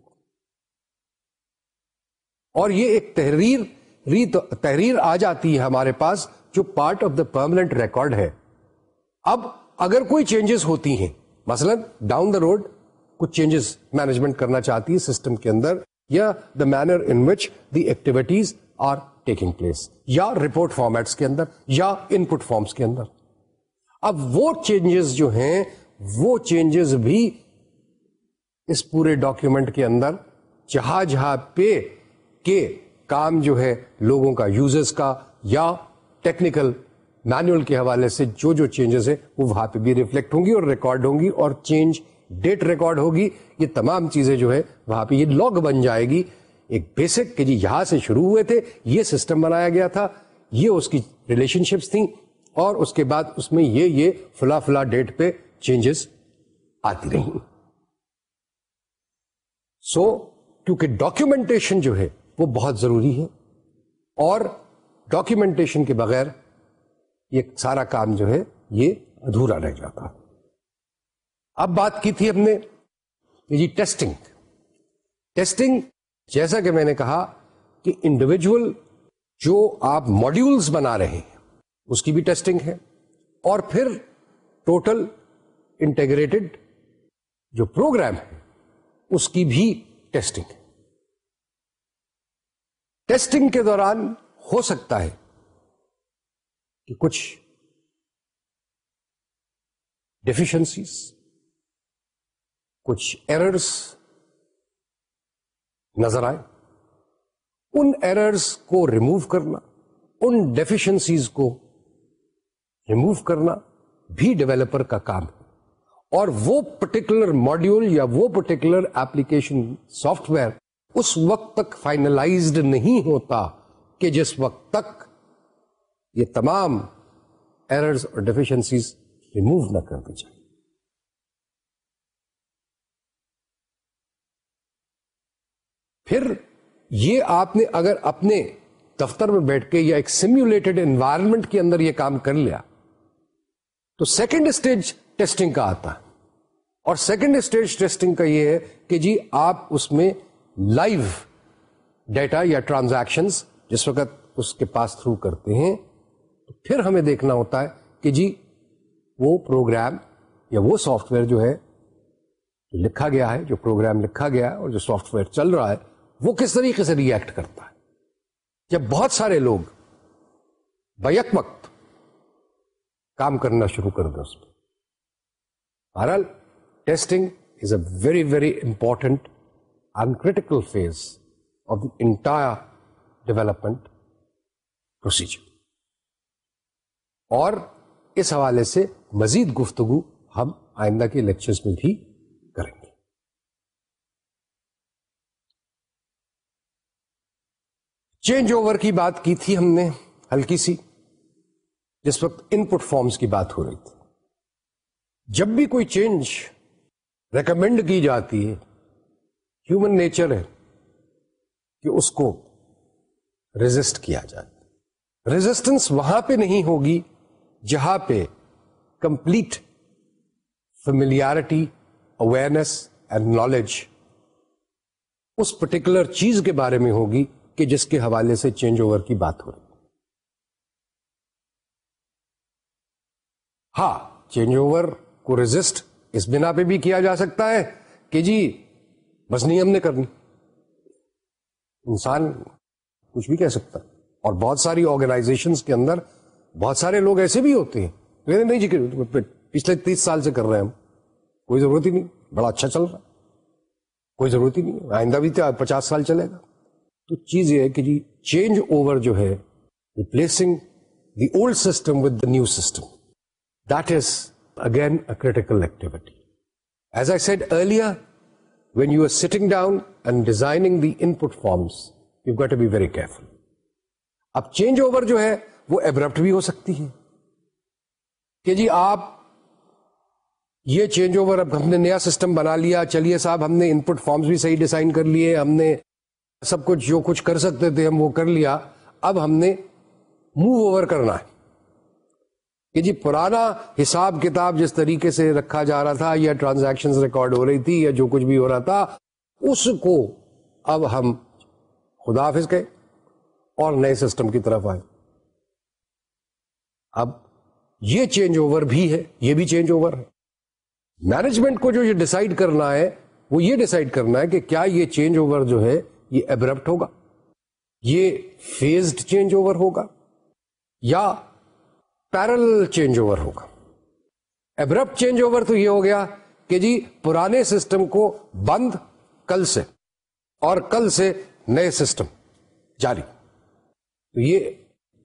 اور یہ ایک تحریر تحریر آ جاتی ہے ہمارے پاس جو part of the permanent record ہے۔ اب اگر کوئی چینجز ہوتی ہیں، مثلا ڈاؤن دا روڈ کچھ چینجز مینجمنٹ کرنا چاہتی ہے سسٹم کے اندر یا the manner in which the activities are taking place یا رپورٹ فارمیٹس کے اندر یا ان پٹ فارمس کے اندر۔ اب وہ چینجز جو ہیں، وہ چینجز بھی اس پورے ڈاکیومنٹ کے اندر جہاں جہاں پہ کے کام جو ہے لوگوں کا یوزرز کا یا ٹیکنیکل مینوئل کے حوالے سے جو جو چینجز ہے وہ وہاں پہ بھی ریفلیکٹ ہوں گی اور ریکارڈ ہوں گی اور چینج ڈیٹ ریکارڈ ہوگی، یہ تمام چیزیں جو ہے وہاں پہ یہ لاگ بن جائے گی۔ ایک بیسک کہ جی یہاں سے شروع ہوئے تھے، یہ سسٹم بنایا گیا تھا، یہ اس کی ریلیشن شپس تھیں اور اس کے بعد اس میں یہ یہ فلا فلا ڈیٹ پہ چینجز آتی رہی سو، کیونکہ ڈاکیومنٹیشن جو ہے، وہ بہت ضروری ہے اور ڈاکیومنٹیشن کے بغیر یہ سارا کام جو ہے، یہ ادھورا رہ جاتا۔ اب بات کی تھی ہم نے جی ٹیسٹنگ ٹیسٹنگ جیسا کہ میں نے کہا کہ انڈیویجل جو آپ ماڈیولس بنا رہے ہیں، اس کی بھی ٹیسٹنگ ہے۔ اور پھر ٹوٹل انٹیگریٹڈ جو پروگرام ہے، اس کی بھی ٹیسٹنگ ہے۔ ٹیسٹنگ کے دوران ہو سکتا ہے کہ کچھ ڈیفیشنسیز کچھ ایررس نظر آئے۔ ان ایررس کو ریموو کرنا، ان ڈیفیشنسیز کو ریموو کرنا بھی ڈیولپر کا کام ہے۔ اور وہ پرٹیکولر ماڈیول یا وہ پرٹیکولر ایپلیکیشن سافٹ ویئر اس وقت تک فائنلائزڈ نہیں ہوتا کہ جس وقت تک یہ تمام ایررز اور ڈیفیشنسیز ریموو نہ کر دی جائے۔ پھر یہ آپ نے اگر اپنے دفتر میں بیٹھ کے یا ایک سیمولیٹڈ انوائرمنٹ کے اندر یہ کام کر لیا، تو سیکنڈ اسٹیج ٹیسٹنگ کا آتا۔ ہے اور سیکنڈ اسٹیج ٹیسٹنگ کا یہ ہے کہ جی آپ اس میں لائیو ڈیٹا یا ٹرانزیکشن جس وقت اس کے پاس تھرو کرتے ہیں، تو پھر ہمیں دیکھنا ہوتا ہے کہ جی وہ پروگرام یا وہ سافٹ ویئر جو ہے، جو لکھا گیا ہے، جو پروگرام لکھا گیا ہے اور جو سافٹ ویئر چل رہا ہے وہ کس طریقے سے ری ایکٹ کرتا ہے؟ جب بہت سارے لوگ بیک وقت کام کرنا شروع کر دیں اس پہ بہرحال testing is a very very important and critical phase of the entire development procedure اور اس حوالے سے مزید گفتگو ہم آئندہ کے لیکچرز میں بھی کریں گے چینج اوور کی بات کی تھی ہم نے، ہلکی سی، جس وقت ان پٹ فارمس کی بات ہو رہی تھی۔ جب بھی کوئی چینج ریکمینڈ کی جاتی ہے ہیومن نیچر ہے کہ اس کو ریزسٹ کیا جائے۔ ریزسٹنس وہاں پہ نہیں ہوگی جہاں پہ complete familiarity awareness and knowledge us particular چیز کے بارے میں ہوگی کہ جس کے حوالے سے چینج اوور کی بات ہو رہی ہاں چینج اوور کو ریزسٹ اس بنا پہ بھی کیا جا سکتا ہے کہ جی بس نہیں ہم نے کرنی۔ انسان کچھ بھی کہہ سکتا اور بہت ساری آرگنائزیشن کے اندر بہت سارے لوگ ایسے بھی ہوتے ہیں۔ نہیں جی پچھلے تیس سال سے کر رہے ہیں ہم۔ کوئی ضرورت ہی نہیں، بڑا اچھا چل رہا۔ کوئی ضرورت ہی نہیں، آئندہ بھی پچاس سال چلے گا۔ تو چیز یہ ہے کہ جی چینج اوور جو ہے replacing the old system with the new system that is again a critical activity as I said earlier when you are setting down and designing the input forms you get to be very careful اب change over جو ہے، وہ ایبرپٹ بھی ہو سکتی ہے. کہ جی آپ یہ چینج اوور اب ہم نے نیا سسٹم بنا لیا، چلیے صاحب، ہم نے ان پٹ فارمس بھی صحیح ڈیزائن کر لیے، ہم نے سب کچھ جو کچھ کر سکتے تھے ہم وہ کر لیا۔ اب ہم نے موو اوور کرنا ہے۔ کہ جی پرانا حساب کتاب جس طریقے سے رکھا جا رہا تھا یا ٹرانزیکشن ریکارڈ ہو رہی تھی یا جو کچھ بھی ہو رہا تھا، اس کو اب ہم خدا حافظ کے اور نئے سسٹم کی طرف آئے۔ اب یہ چینج اوور بھی ہے، یہ بھی چینج اوور ہے۔ مینجمنٹ کو جو یہ ڈسائڈ کرنا ہے، وہ یہ ڈسائڈ کرنا ہے کہ کیا یہ چینج اوور جو ہے یہ ایبرپٹ ہوگا؟ یہ فیزڈ چینج اوور ہوگا یا پیرل چینج اوور ہوگا؟ ایبرپٹ چینج اوور تو یہ ہو گیا کہ جی پرانے سسٹم کو بند کل سے اور کل سے نئے سسٹم جاری۔ تو یہ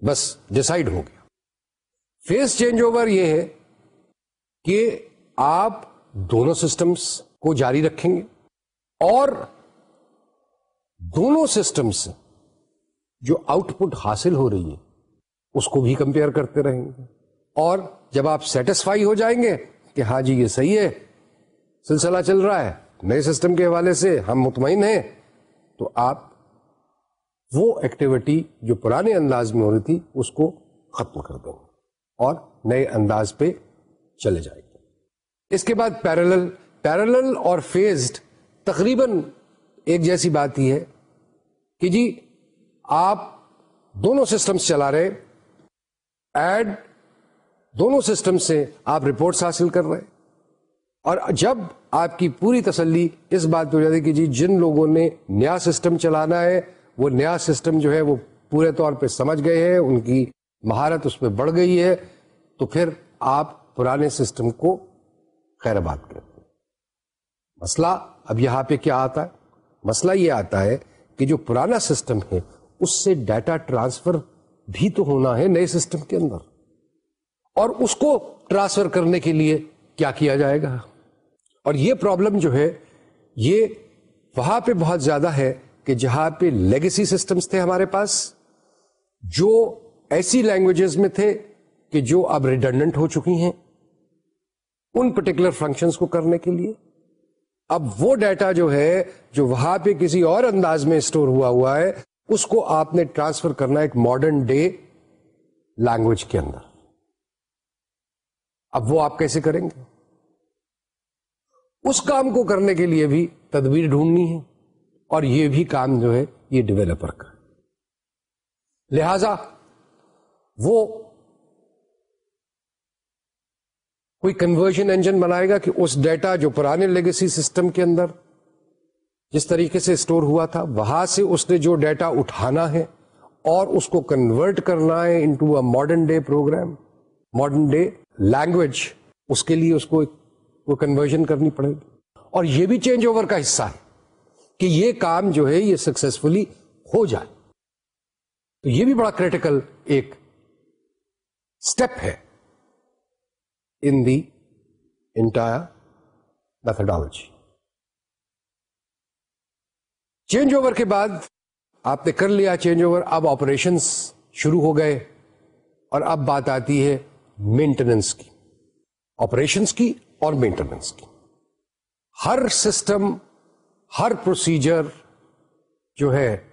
بس ڈسائڈ ہو گیا۔ فیز چینج اوور یہ ہے کہ آپ دونوں سسٹمز کو جاری رکھیں گے اور دونوں سسٹمس جو آؤٹ پٹ حاصل ہو رہی ہے اس کو بھی کمپیئر کرتے رہیں گے۔ اور جب آپ سیٹسفائی ہو جائیں گے کہ ہاں جی یہ صحیح ہے، سلسلہ چل رہا ہے، نئے سسٹم کے حوالے سے ہم مطمئن ہیں، تو آپ وہ ایکٹیویٹی جو پرانے انداز میں ہو رہی تھی، اس کو ختم کر دیں گے اور نئے انداز پہ چلے جائیں گے۔ اس کے بعد پیرل پیرل اور فیزڈ تقریباً ایک جیسی بات یہ ہے کہ جی آپ دونوں سسٹمز چلا رہے ایڈ دونوں سسٹم سے آپ رپورٹس حاصل کر رہے اور جب آپ کی پوری تسلی اس بات پہ ہو جاتی کہ جی جن لوگوں نے نیا سسٹم چلانا ہے، وہ نیا سسٹم جو ہے وہ پورے طور پہ سمجھ گئے ہیں، ان کی مہارت اس پہ بڑھ گئی ہے، تو پھر آپ پرانے سسٹم کو خیر بات کرتے مسئلہ اب یہاں پہ کیا آتا ہے؟ مسئلہ یہ آتا ہے کہ جو پرانا سسٹم ہے، اس سے ڈیٹا ٹرانسفر بھی تو ہونا ہے نئے سسٹم کے اندر۔ اور اس کو ٹرانسفر کرنے کے لیے کیا کیا جائے گا؟ اور یہ پرابلم جو ہے، یہ وہاں پہ بہت زیادہ ہے کہ جہاں پہ لیگسی سسٹمز تھے ہمارے پاس، جو ایسی لینگویجز میں تھے کہ جو اب ریڈنڈنٹ ہو چکی ہیں، ان پرٹیکولر فنکشنز کو کرنے کے لیے۔ اب وہ ڈیٹا جو ہے، جو وہاں پہ کسی اور انداز میں اسٹور ہوا ہوا ہے، اس کو آپ نے ٹرانسفر کرنا ایک ماڈرن ڈے لینگویج کے اندر۔ اب وہ آپ کیسے کریں گے؟ اس کام کو کرنے کے لیے بھی تدبیر ڈھونڈنی ہے، اور یہ بھی کام جو ہے، یہ ڈیولپر کا۔ لہذا وہ کوئی کنورژن انجن بنائے گا کہ اس ڈیٹا جو پرانے لیگسی سسٹم کے اندر جس طریقے سے اسٹور ہوا تھا، وہاں سے اس نے جو ڈیٹا اٹھانا ہے اور اس کو کنورٹ کرنا ہے into a modern day program modern day language اس کے لیے اس کو وہ کنورژن کرنی پڑے گی۔ اور یہ بھی چینج اوور کا حصہ ہے کہ یہ کام جو ہے، یہ سکسیسفلی ہو جائے۔ تو یہ بھی بڑا کریٹیکل ایک اسٹیپ ہے۔ In the entire methodology change over کے بعد آپ نے کر لیا چینج اوور اب آپریشنس شروع ہو گئے اور اب بات آتی ہے مینٹیننس کی آپریشنس کی اور مینٹیننس کی۔ ہر سسٹم ہر پروسیجر جو ہے،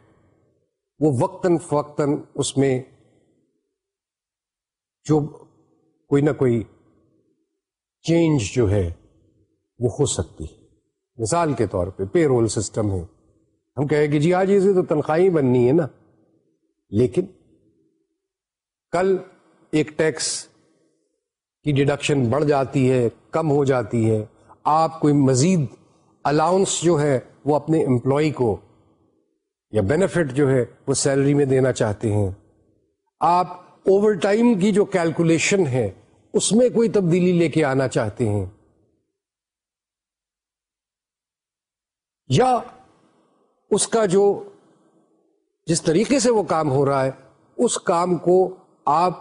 وہ وقتاً فوقتاً اس میں جو کوئی نہ کوئی چینج جو ہے، وہ ہو سکتی ہے۔ مثال کے طور پہ پے رول سسٹم ہے۔ ہم کہیں کہ جی آج اسے تو تنخواہیں بننی ہے نا۔ لیکن کل ایک ٹیکس کی ڈیڈکشن بڑھ جاتی ہے، کم ہو جاتی ہے۔ آپ کوئی مزید الاؤنس جو ہے، وہ اپنے امپلائی کو یا بینیفٹ جو ہے، وہ سیلری میں دینا چاہتے ہیں۔ آپ اوور ٹائم کی جو کیلکولیشن ہے اس میں کوئی تبدیلی لے کے آنا چاہتے ہیں۔ یا اس کا جو جس طریقے سے وہ کام ہو رہا ہے، اس کام کو آپ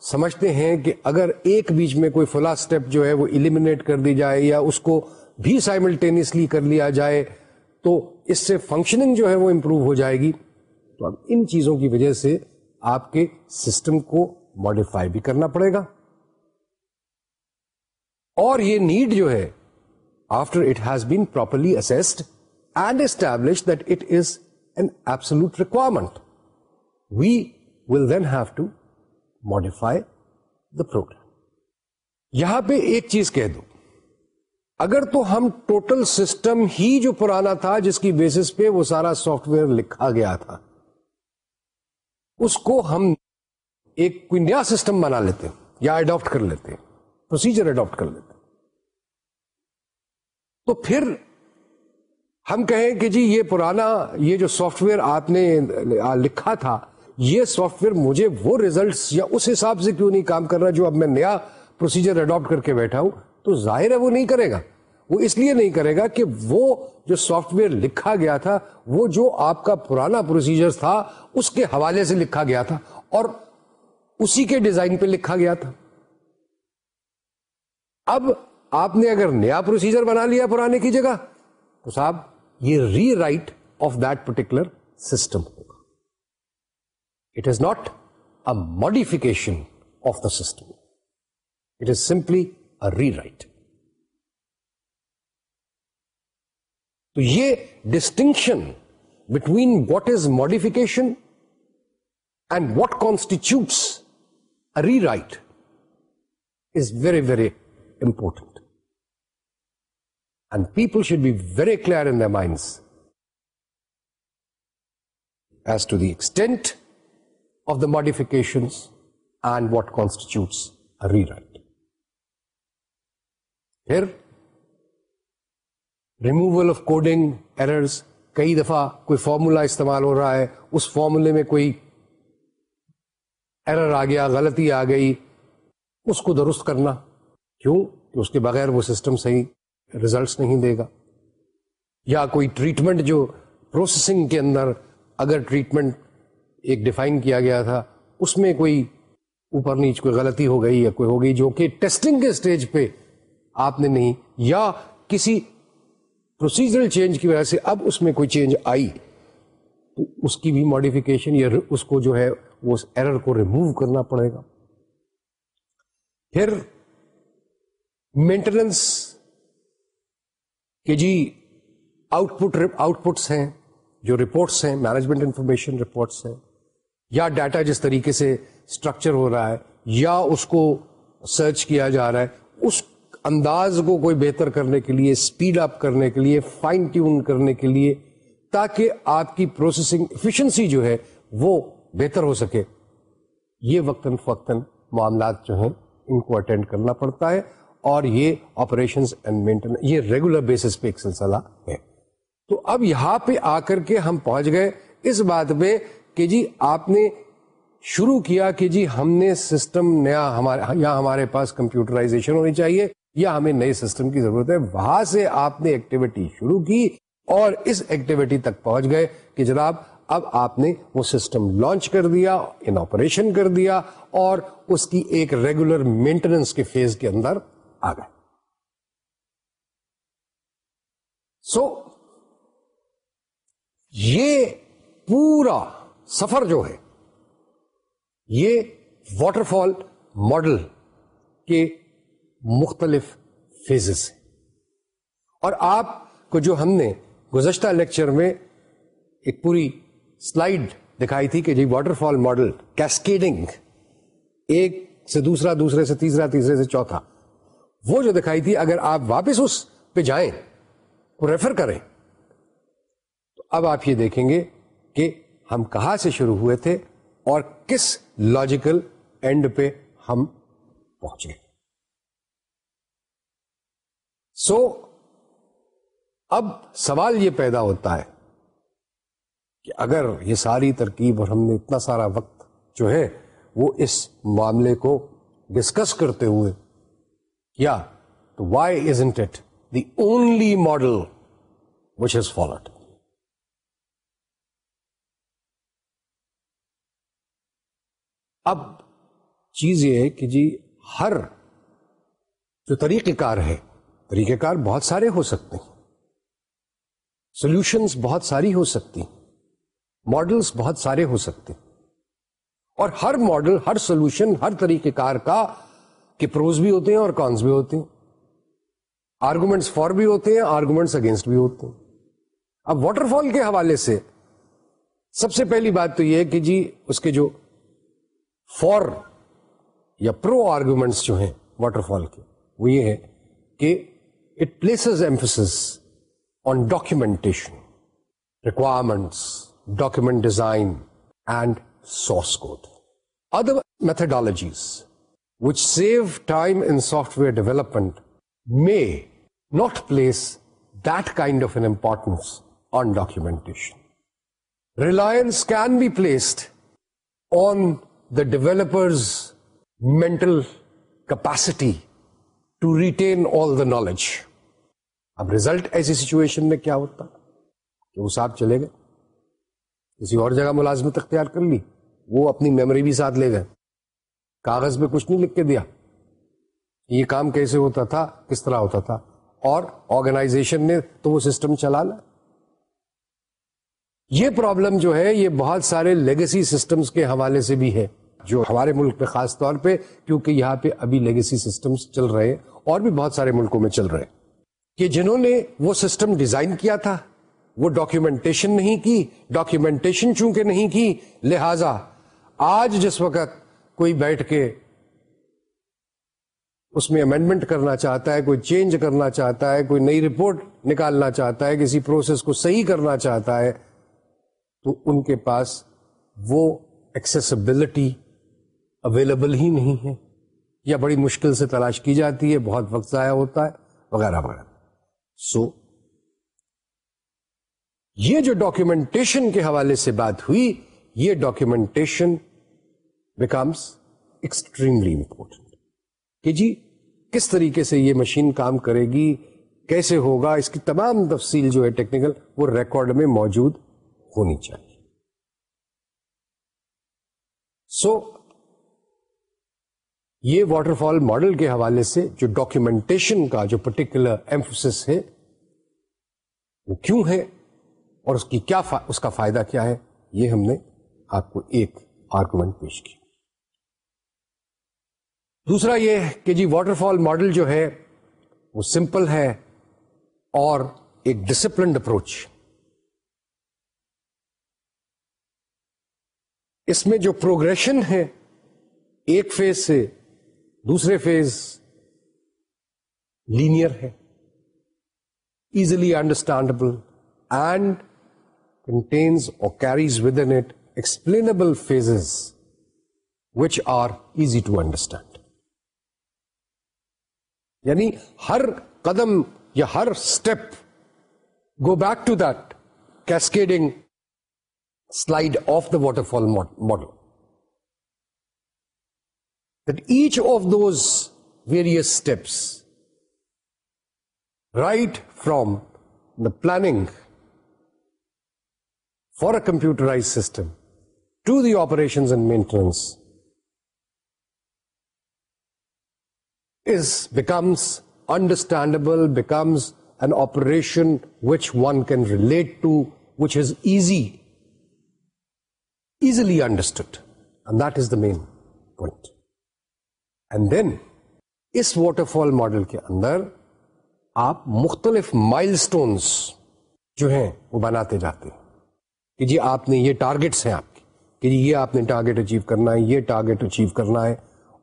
سمجھتے ہیں کہ اگر ایک بیچ میں کوئی فلا اسٹیپ جو ہے وہ ایلیمنیٹ کر دی جائے یا اس کو بھی سائملٹینیسلی کر لیا جائے، تو اس سے فنکشننگ جو ہے وہ امپروو ہو جائے گی۔ تو اب ان چیزوں کی وجہ سے آپ کے سسٹم کو ماڈیفائی بھی کرنا پڑے گا۔ اور یہ نیڈ جو ہے after it has been properly assessed and establish that it is an absolute requirement we will then have to modify the program یہاں پہ ایک چیز کہہ دو. اگر تو ہم ٹوٹل سسٹم ہی جو پرانا تھا جس کی بیسس پہ وہ سارا سافٹ ویئر لکھا گیا تھا، اس کو ہم ایک کوئی نیا سسٹم بنا لیتے یا اڈاپٹ کر لیتے ہیں. پروسیجر اڈاپٹ کر لیتے تو پھر ہم کہیں کہ جی یہ پرانا، یہ جو سافٹ ویئر آپ نے لکھا تھا، یہ سافٹ ویئر مجھے وہ ریزلٹس یا اس حساب سے کیوں نہیں کام کر رہا جو اب میں نیا پروسیجر اڈاپٹ کر کے بیٹھا ہوں؟ تو ظاہر ہے وہ نہیں کرے گا۔ وہ اس لیے نہیں کرے گا کہ وہ جو سافٹ ویئر لکھا گیا تھا، وہ جو آپ کا پرانا پروسیجر تھا، اس کے حوالے سے لکھا گیا تھا اور اسی کے ڈیزائن پہ لکھا گیا تھا۔ اب آپ نے اگر نیا پروسیجر بنا لیا پرانے کی جگہ، تو صاحب یہ rewrite of that particular system ہوگا۔ It is not a modification of the system it is simply a rewrite تو یہ distinction between what is modification and what constitutes rewrite is very very important and people should be very clear in the minds as to the extent of the modification and what constitutes rewrite پھر removal of coding errors کئی دفعہ کوئی formula استعمال ہو رہا ہے اس فارمولے میں کوئی ایرر آ گیا غلطی آ گئی اس کو درست کرنا کیوں کہ اس کے بغیر وہ سسٹم صحیح ریزلٹس نہیں دے گا؟ یا کوئی ٹریٹمنٹ جو پروسیسنگ کے اندر اگر ٹریٹمنٹ ایک ڈیفائن کیا گیا تھا، اس میں کوئی اوپر نیچ کوئی غلطی ہو گئی یا کوئی ہو گئی جو کہ ٹیسٹنگ کے اسٹیج پہ آپ نے نہیں، یا کسی پروسیجرل چینج کی وجہ سے اب اس میں کوئی چینج آئی، تو اس کی بھی ماڈیفکیشن یا اس کو جو ہے وہ ایرر کو ریموو کرنا پڑے گا۔ پھر مینٹیننس کہ جی آؤٹ پٹ آؤٹ پٹس ہیں، جو رپورٹس ہیں، مینجمنٹ انفارمیشن رپورٹس ہیں، یا ڈیٹا جس طریقے سے اسٹرکچر ہو رہا ہے، یا اس کو سرچ کیا جا رہا ہے، اس انداز کو کوئی بہتر کرنے کے لیے اسپیڈ اپ کرنے کے لیے، فائن ٹیون کرنے کے لیے، تاکہ آپ کی پروسیسنگ ایفیشنسی جو ہے وہ بہتر ہو سکے۔ یہ وقتاً فوقتاً معاملات جو ہیں، ان کو اٹینڈ کرنا پڑتا ہے۔ اور یہ آپریشن اینڈ مینٹیننس یہ ریگولر بیسس پہ ایک سلسلہ ہے۔ تو اب یہاں پہ آ کر کے ہم پہنچ گئے۔ اس بات پہ کہ جی آپ نے شروع کیا کہ جی ہم نے سسٹم نیا ہمارے یا ہمارے پاس کمپیوٹرائزیشن ہونی چاہیے یا ہمیں نئے سسٹم کی ضرورت ہے۔ وہاں سے آپ نے ایکٹیویٹی شروع کی اور اس ایکٹیویٹی تک پہنچ گئے کہ جناب اب آپ نے وہ سسٹم لانچ کر دیا ان آپریشن کر دیا اور اس کی ایک ریگولر مینٹیننس کے فیز کے اندر آ گئے۔ سو یہ پورا سفر جو ہے، یہ واٹر فال ماڈل کے مختلف فیزز ہیں۔ اور آپ کو جو ہم نے گزشتہ لیکچر میں ایک پوری سلائڈ دکھائی تھی کہ جی واٹر فال ماڈل کیسکیڈنگ ایک سے دوسرا، دوسرے سے تیسرا، تیسرے سے چوتھا۔ وہ جو دکھائی تھی، اگر آپ واپس اس پہ جائیں ریفر کریں، تو اب آپ یہ دیکھیں گے کہ ہم کہاں سے شروع ہوئے تھے اور کس لاجیکل اینڈ پہ ہم پہنچے۔ سو اب سوال یہ پیدا ہوتا ہے کہ اگر یہ ساری ترکیب اور ہم نے اتنا سارا وقت جو ہے وہ اس معاملے کو ڈسکس کرتے ہوئے کیا تو why is isn't it the only model which is followed اب چیز یہ ہے کہ جی ہر جو طریقہ کار ہے، طریقہ کار بہت سارے ہو سکتے ہیں سولوشنس بہت ساری ہو سکتی ماڈلس بہت سارے ہو سکتے اور ہر ماڈل ہر سولوشن ہر طریقہ کار کا کہ پروز بھی ہوتے ہیں اور کانس بھی ہوتے ہیں۔ آرگومنٹس فار بھی ہوتے ہیں آرگومنٹس اگینسٹ بھی ہوتے ہیں۔ اب واٹر فال کے حوالے سے سب سے پہلی بات تو یہ کہ جی اس کے جو فور یا پرو آرگومنٹس جو ہیں واٹر فال کے، وہ یہ ہے کہ it places emphasis on documentation requirements document design and source code other methodologies which save time in software development may not place that kind of an importance on documentation reliance can be placed on the developers mental capacity to retain all the knowledge اب result ایسی سچویشن میں کیا ہوتا کہ وہ صاحب چلے گئے کسی اور جگہ ملازمت اختیار کر لی وہ اپنی میموری بھی ساتھ لے گئے کاغذ میں کچھ نہیں لکھ کے دیا۔ یہ کام کیسے ہوتا تھا؟ کس طرح ہوتا تھا؟ اور آرگنائزیشن نے تو وہ سسٹم چلا لا۔ یہ پرابلم جو ہے، یہ بہت سارے لیگسی سسٹمز کے حوالے سے بھی ہے، جو ہمارے ملک پہ خاص طور پہ، کیونکہ یہاں پہ ابھی لیگسی سسٹمز چل رہے ہیں، اور بھی بہت سارے ملکوں میں چل رہے ہیں۔ کہ جنہوں نے وہ سسٹم ڈیزائن کیا تھا، وہ ڈاکیومنٹیشن نہیں کی ڈاکیومنٹیشن چونکہ نہیں کی، لہذا آج جس وقت کوئی بیٹھ کے اس میں امینڈمنٹ کرنا چاہتا ہے کوئی چینج کرنا چاہتا ہے کوئی نئی رپورٹ نکالنا چاہتا ہے کسی پروسیس کو صحیح کرنا چاہتا ہے تو ان کے پاس وہ ایکسیسبلٹی اویلیبل ہی نہیں ہے۔ یا بڑی مشکل سے تلاش کی جاتی ہے بہت وقت ضائع ہوتا ہے وغیرہ وغیرہ۔ سو so, یہ جو ڈاکیومنٹیشن کے حوالے سے بات ہوئی یہ ڈاکیومنٹیشن بیکمس ایکسٹریملی امپورٹنٹ کہ جی کس طریقے سے یہ مشین کام کرے گی؟ کیسے ہوگا؟ اس کی تمام تفصیل جو ہے ٹیکنیکل وہ ریکارڈ میں موجود ہونی چاہیے۔ سو so, یہ واٹر فال ماڈل کے حوالے سے جو ڈاکیومنٹیشن کا جو پرٹیکولر ایمفوس ہے وہ کیوں ہے؟ اور اس کی کیا فا... اس کا فائدہ کیا ہے؟ یہ ہم نے آپ کو ایک آرگومنٹ پیش کی۔ دوسرا یہ کہ جی واٹر فال ماڈل جو ہے وہ سمپل ہے اور ایک ڈسپلنڈ اپروچ اس میں جو پروگرشن ہے، ایک فیز سے دوسرے فیز لینئر ہے ایزیلی انڈرسٹینڈیبل اینڈ کنٹینز اور carries within it explainable phases which are easy to understand یعنی ہر قدم یا ہر step go back to that cascading slide of the waterfall model that each of those various steps right from the planning for a computerize system to the operation and maintenance becomes understandable, becomes an operation which one can relate to, which is easily understood. And that is the main point. And then us waterfall model کے اندر آپ مختلف مائل stones جو ہیں وہ بناتے جاتے ہیں کہ جی آپ نے یہ ٹارگیٹس ہیں آپ کے کہ جی یہ آپ نے ٹارگیٹ اچیو کرنا ہے یہ ٹارگیٹ اچیو کرنا ہے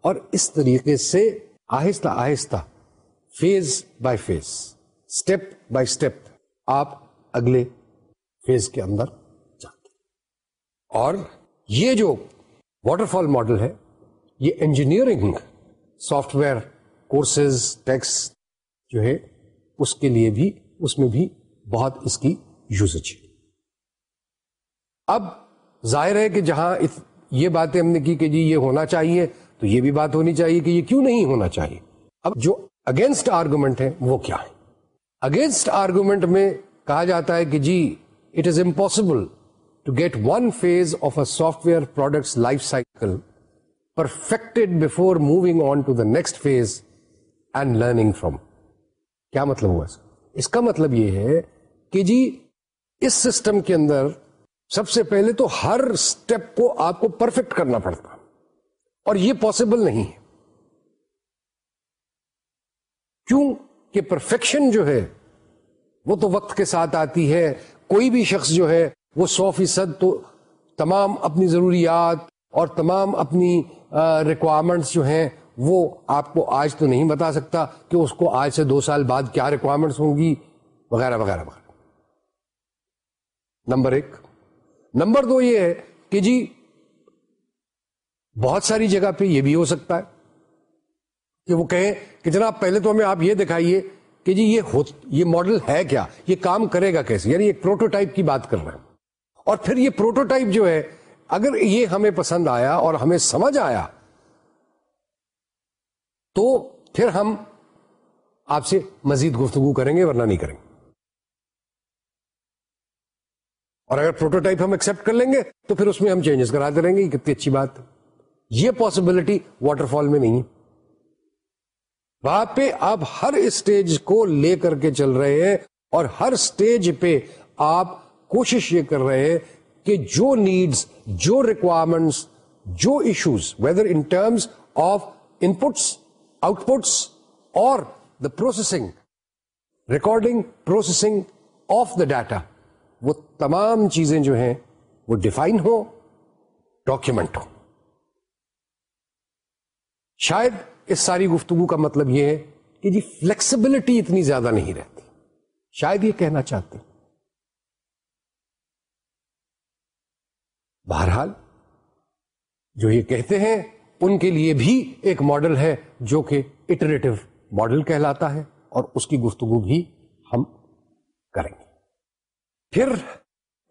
اور اس طریقے سے آہستہ آہستہ، phase by phase step by step آپ اگلے فیز کے اندر جاتے اور یہ جو واٹر فال ماڈل ہے، یہ engineering software courses texts جو ہے، اس کے لیے بھی، اس میں بھی بہت اس کی یوزج ہے۔ اب ظاہر ہے کہ جہاں یہ باتیں ہم نے کی کہ جی یہ ہونا چاہیے تو یہ بھی بات ہونی چاہیے کہ یہ کیوں نہیں ہونا چاہیے؟ اب جو اگینسٹ آرگومنٹ ہے، وہ کیا ہے؟ اگینسٹ آرگومنٹ میں کہا جاتا ہے کہ جی it is impossible to get one phase of a software product life cycle perfected before moving on to the next phase and learning from کیا مطلب ہوا اس کا؟ مطلب یہ ہے کہ جی اس سسٹم کے اندر سب سے پہلے تو ہر اسٹیپ کو آپ کو پرفیکٹ کرنا پڑتا۔ اور یہ پاسبل نہیں ہے۔ کیوں کہ پرفیکشن جو ہے، وہ تو وقت کے ساتھ آتی ہے۔ کوئی بھی شخص جو ہے، وہ سو فیصد تو تمام اپنی ضروریات اور تمام اپنی ریکوائرمنٹس جو ہیں، وہ آپ کو آج تو نہیں بتا سکتا کہ اس کو آج سے دو سال بعد کیا ریکوائرمنٹس ہوں گی، وغیرہ وغیرہ وغیرہ۔ نمبر ایک۔ نمبر دو یہ ہے کہ جی بہت ساری جگہ پہ یہ بھی ہو سکتا ہے کہ وہ کہیں کہ جناب پہلے تو ہمیں آپ یہ دکھائیے کہ جی یہ یہ ماڈل ہے کیا؟ یہ کام کرے گا کیسے؟ یعنی ایک پروٹوٹائپ کی بات کر رہے ہیں۔ اور پھر یہ پروٹوٹائپ جو ہے، اگر یہ ہمیں پسند آیا اور ہمیں سمجھ آیا، تو پھر ہم آپ سے مزید گفتگو کریں گے، ورنہ نہیں کریں گے۔ اور اگر پروٹوٹائپ ہم ایکسپٹ کر لیں گے، تو پھر اس میں ہم چینجز کراتے رہیں گے کتنی اچھی بات ہے۔ یہ پاسبلٹی واٹر فال میں نہیں. ہے وہاں پہ آپ ہر اسٹیج کو لے کر کے چل رہے ہیں اور ہر اسٹیج پہ آپ کوشش یہ کر رہے ہیں کہ جو نیڈس جو ریکوائرمنٹس جو issues whether in terms of inputs outputs اور the processing recording processing of the data وہ تمام چیزیں جو ہیں وہ ڈیفائن ہو ڈاکومنٹ ہو۔ شاید اس ساری گفتگو کا مطلب یہ ہے کہ جی فلیکسیبلٹی اتنی زیادہ نہیں رہتی۔ شاید یہ کہنا چاہتے ہیں۔ بہرحال، جو یہ کہتے ہیں، ان کے لیے بھی ایک ماڈل ہے جو کہ اٹریٹو ماڈل کہلاتا ہے اور اس کی گفتگو بھی ہم کریں گے۔ پھر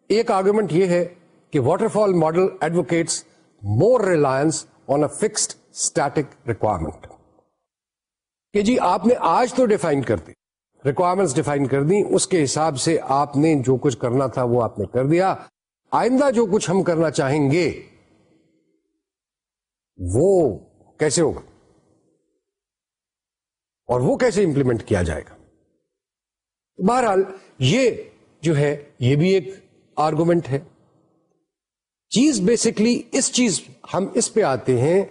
ایک آرگومنٹ یہ ہے کہ waterfall model advocates more reliance on a fixed static requirement کہ جی آپ نے آج تو ڈیفائن کر دی ریکوائرمنٹس ڈیفائن کر دی، اس کے حساب سے آپ نے جو کچھ کرنا تھا وہ آپ نے کر دیا۔ آئندہ جو کچھ ہم کرنا چاہیں گے، وہ کیسے ہوگا؟ اور وہ کیسے امپلیمنٹ کیا جائے گا؟ بہرحال، یہ جو ہے، یہ بھی ایک آرگومنٹ ہے۔ چیز بیسکلی اس چیز، ہم اس پہ آتے ہیں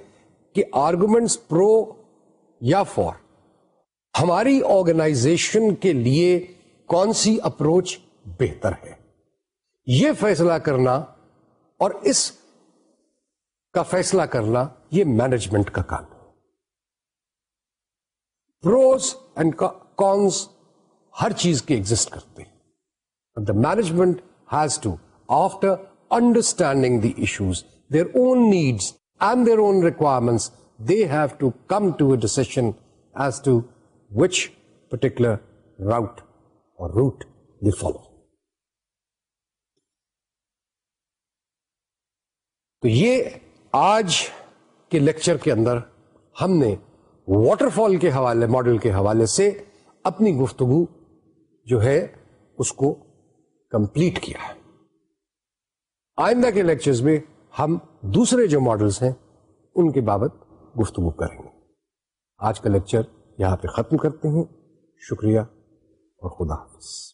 کہ آرگومنٹس پرو یا فور ہماری آرگنائزیشن کے لیے کون سی اپروچ بہتر ہے؟ یہ فیصلہ کرنا اور اس کا فیصلہ کرنا یہ مینجمنٹ کا کام ہے۔ پروز اینڈ کونس ہر چیز کے ایگزٹ کرتے ہیں۔ The management has to after understanding the issues their own needs and their own requirements they have to come to a decision as to which particular route or route they follow تو یہ آج کے lecture کے اندر ہم نے water fall کے حوالے model کے حوالے سے اپنی گفتگو جو ہے، اس کو کمپلیٹ کیا ہے۔ آئندہ کے لیکچرز میں ہم دوسرے جو ماڈلز ہیں، ان کے بابت گفتگو کریں گے۔ آج کا لیکچر یہاں پہ ختم کرتے ہیں۔ شکریہ اور خدا حافظ۔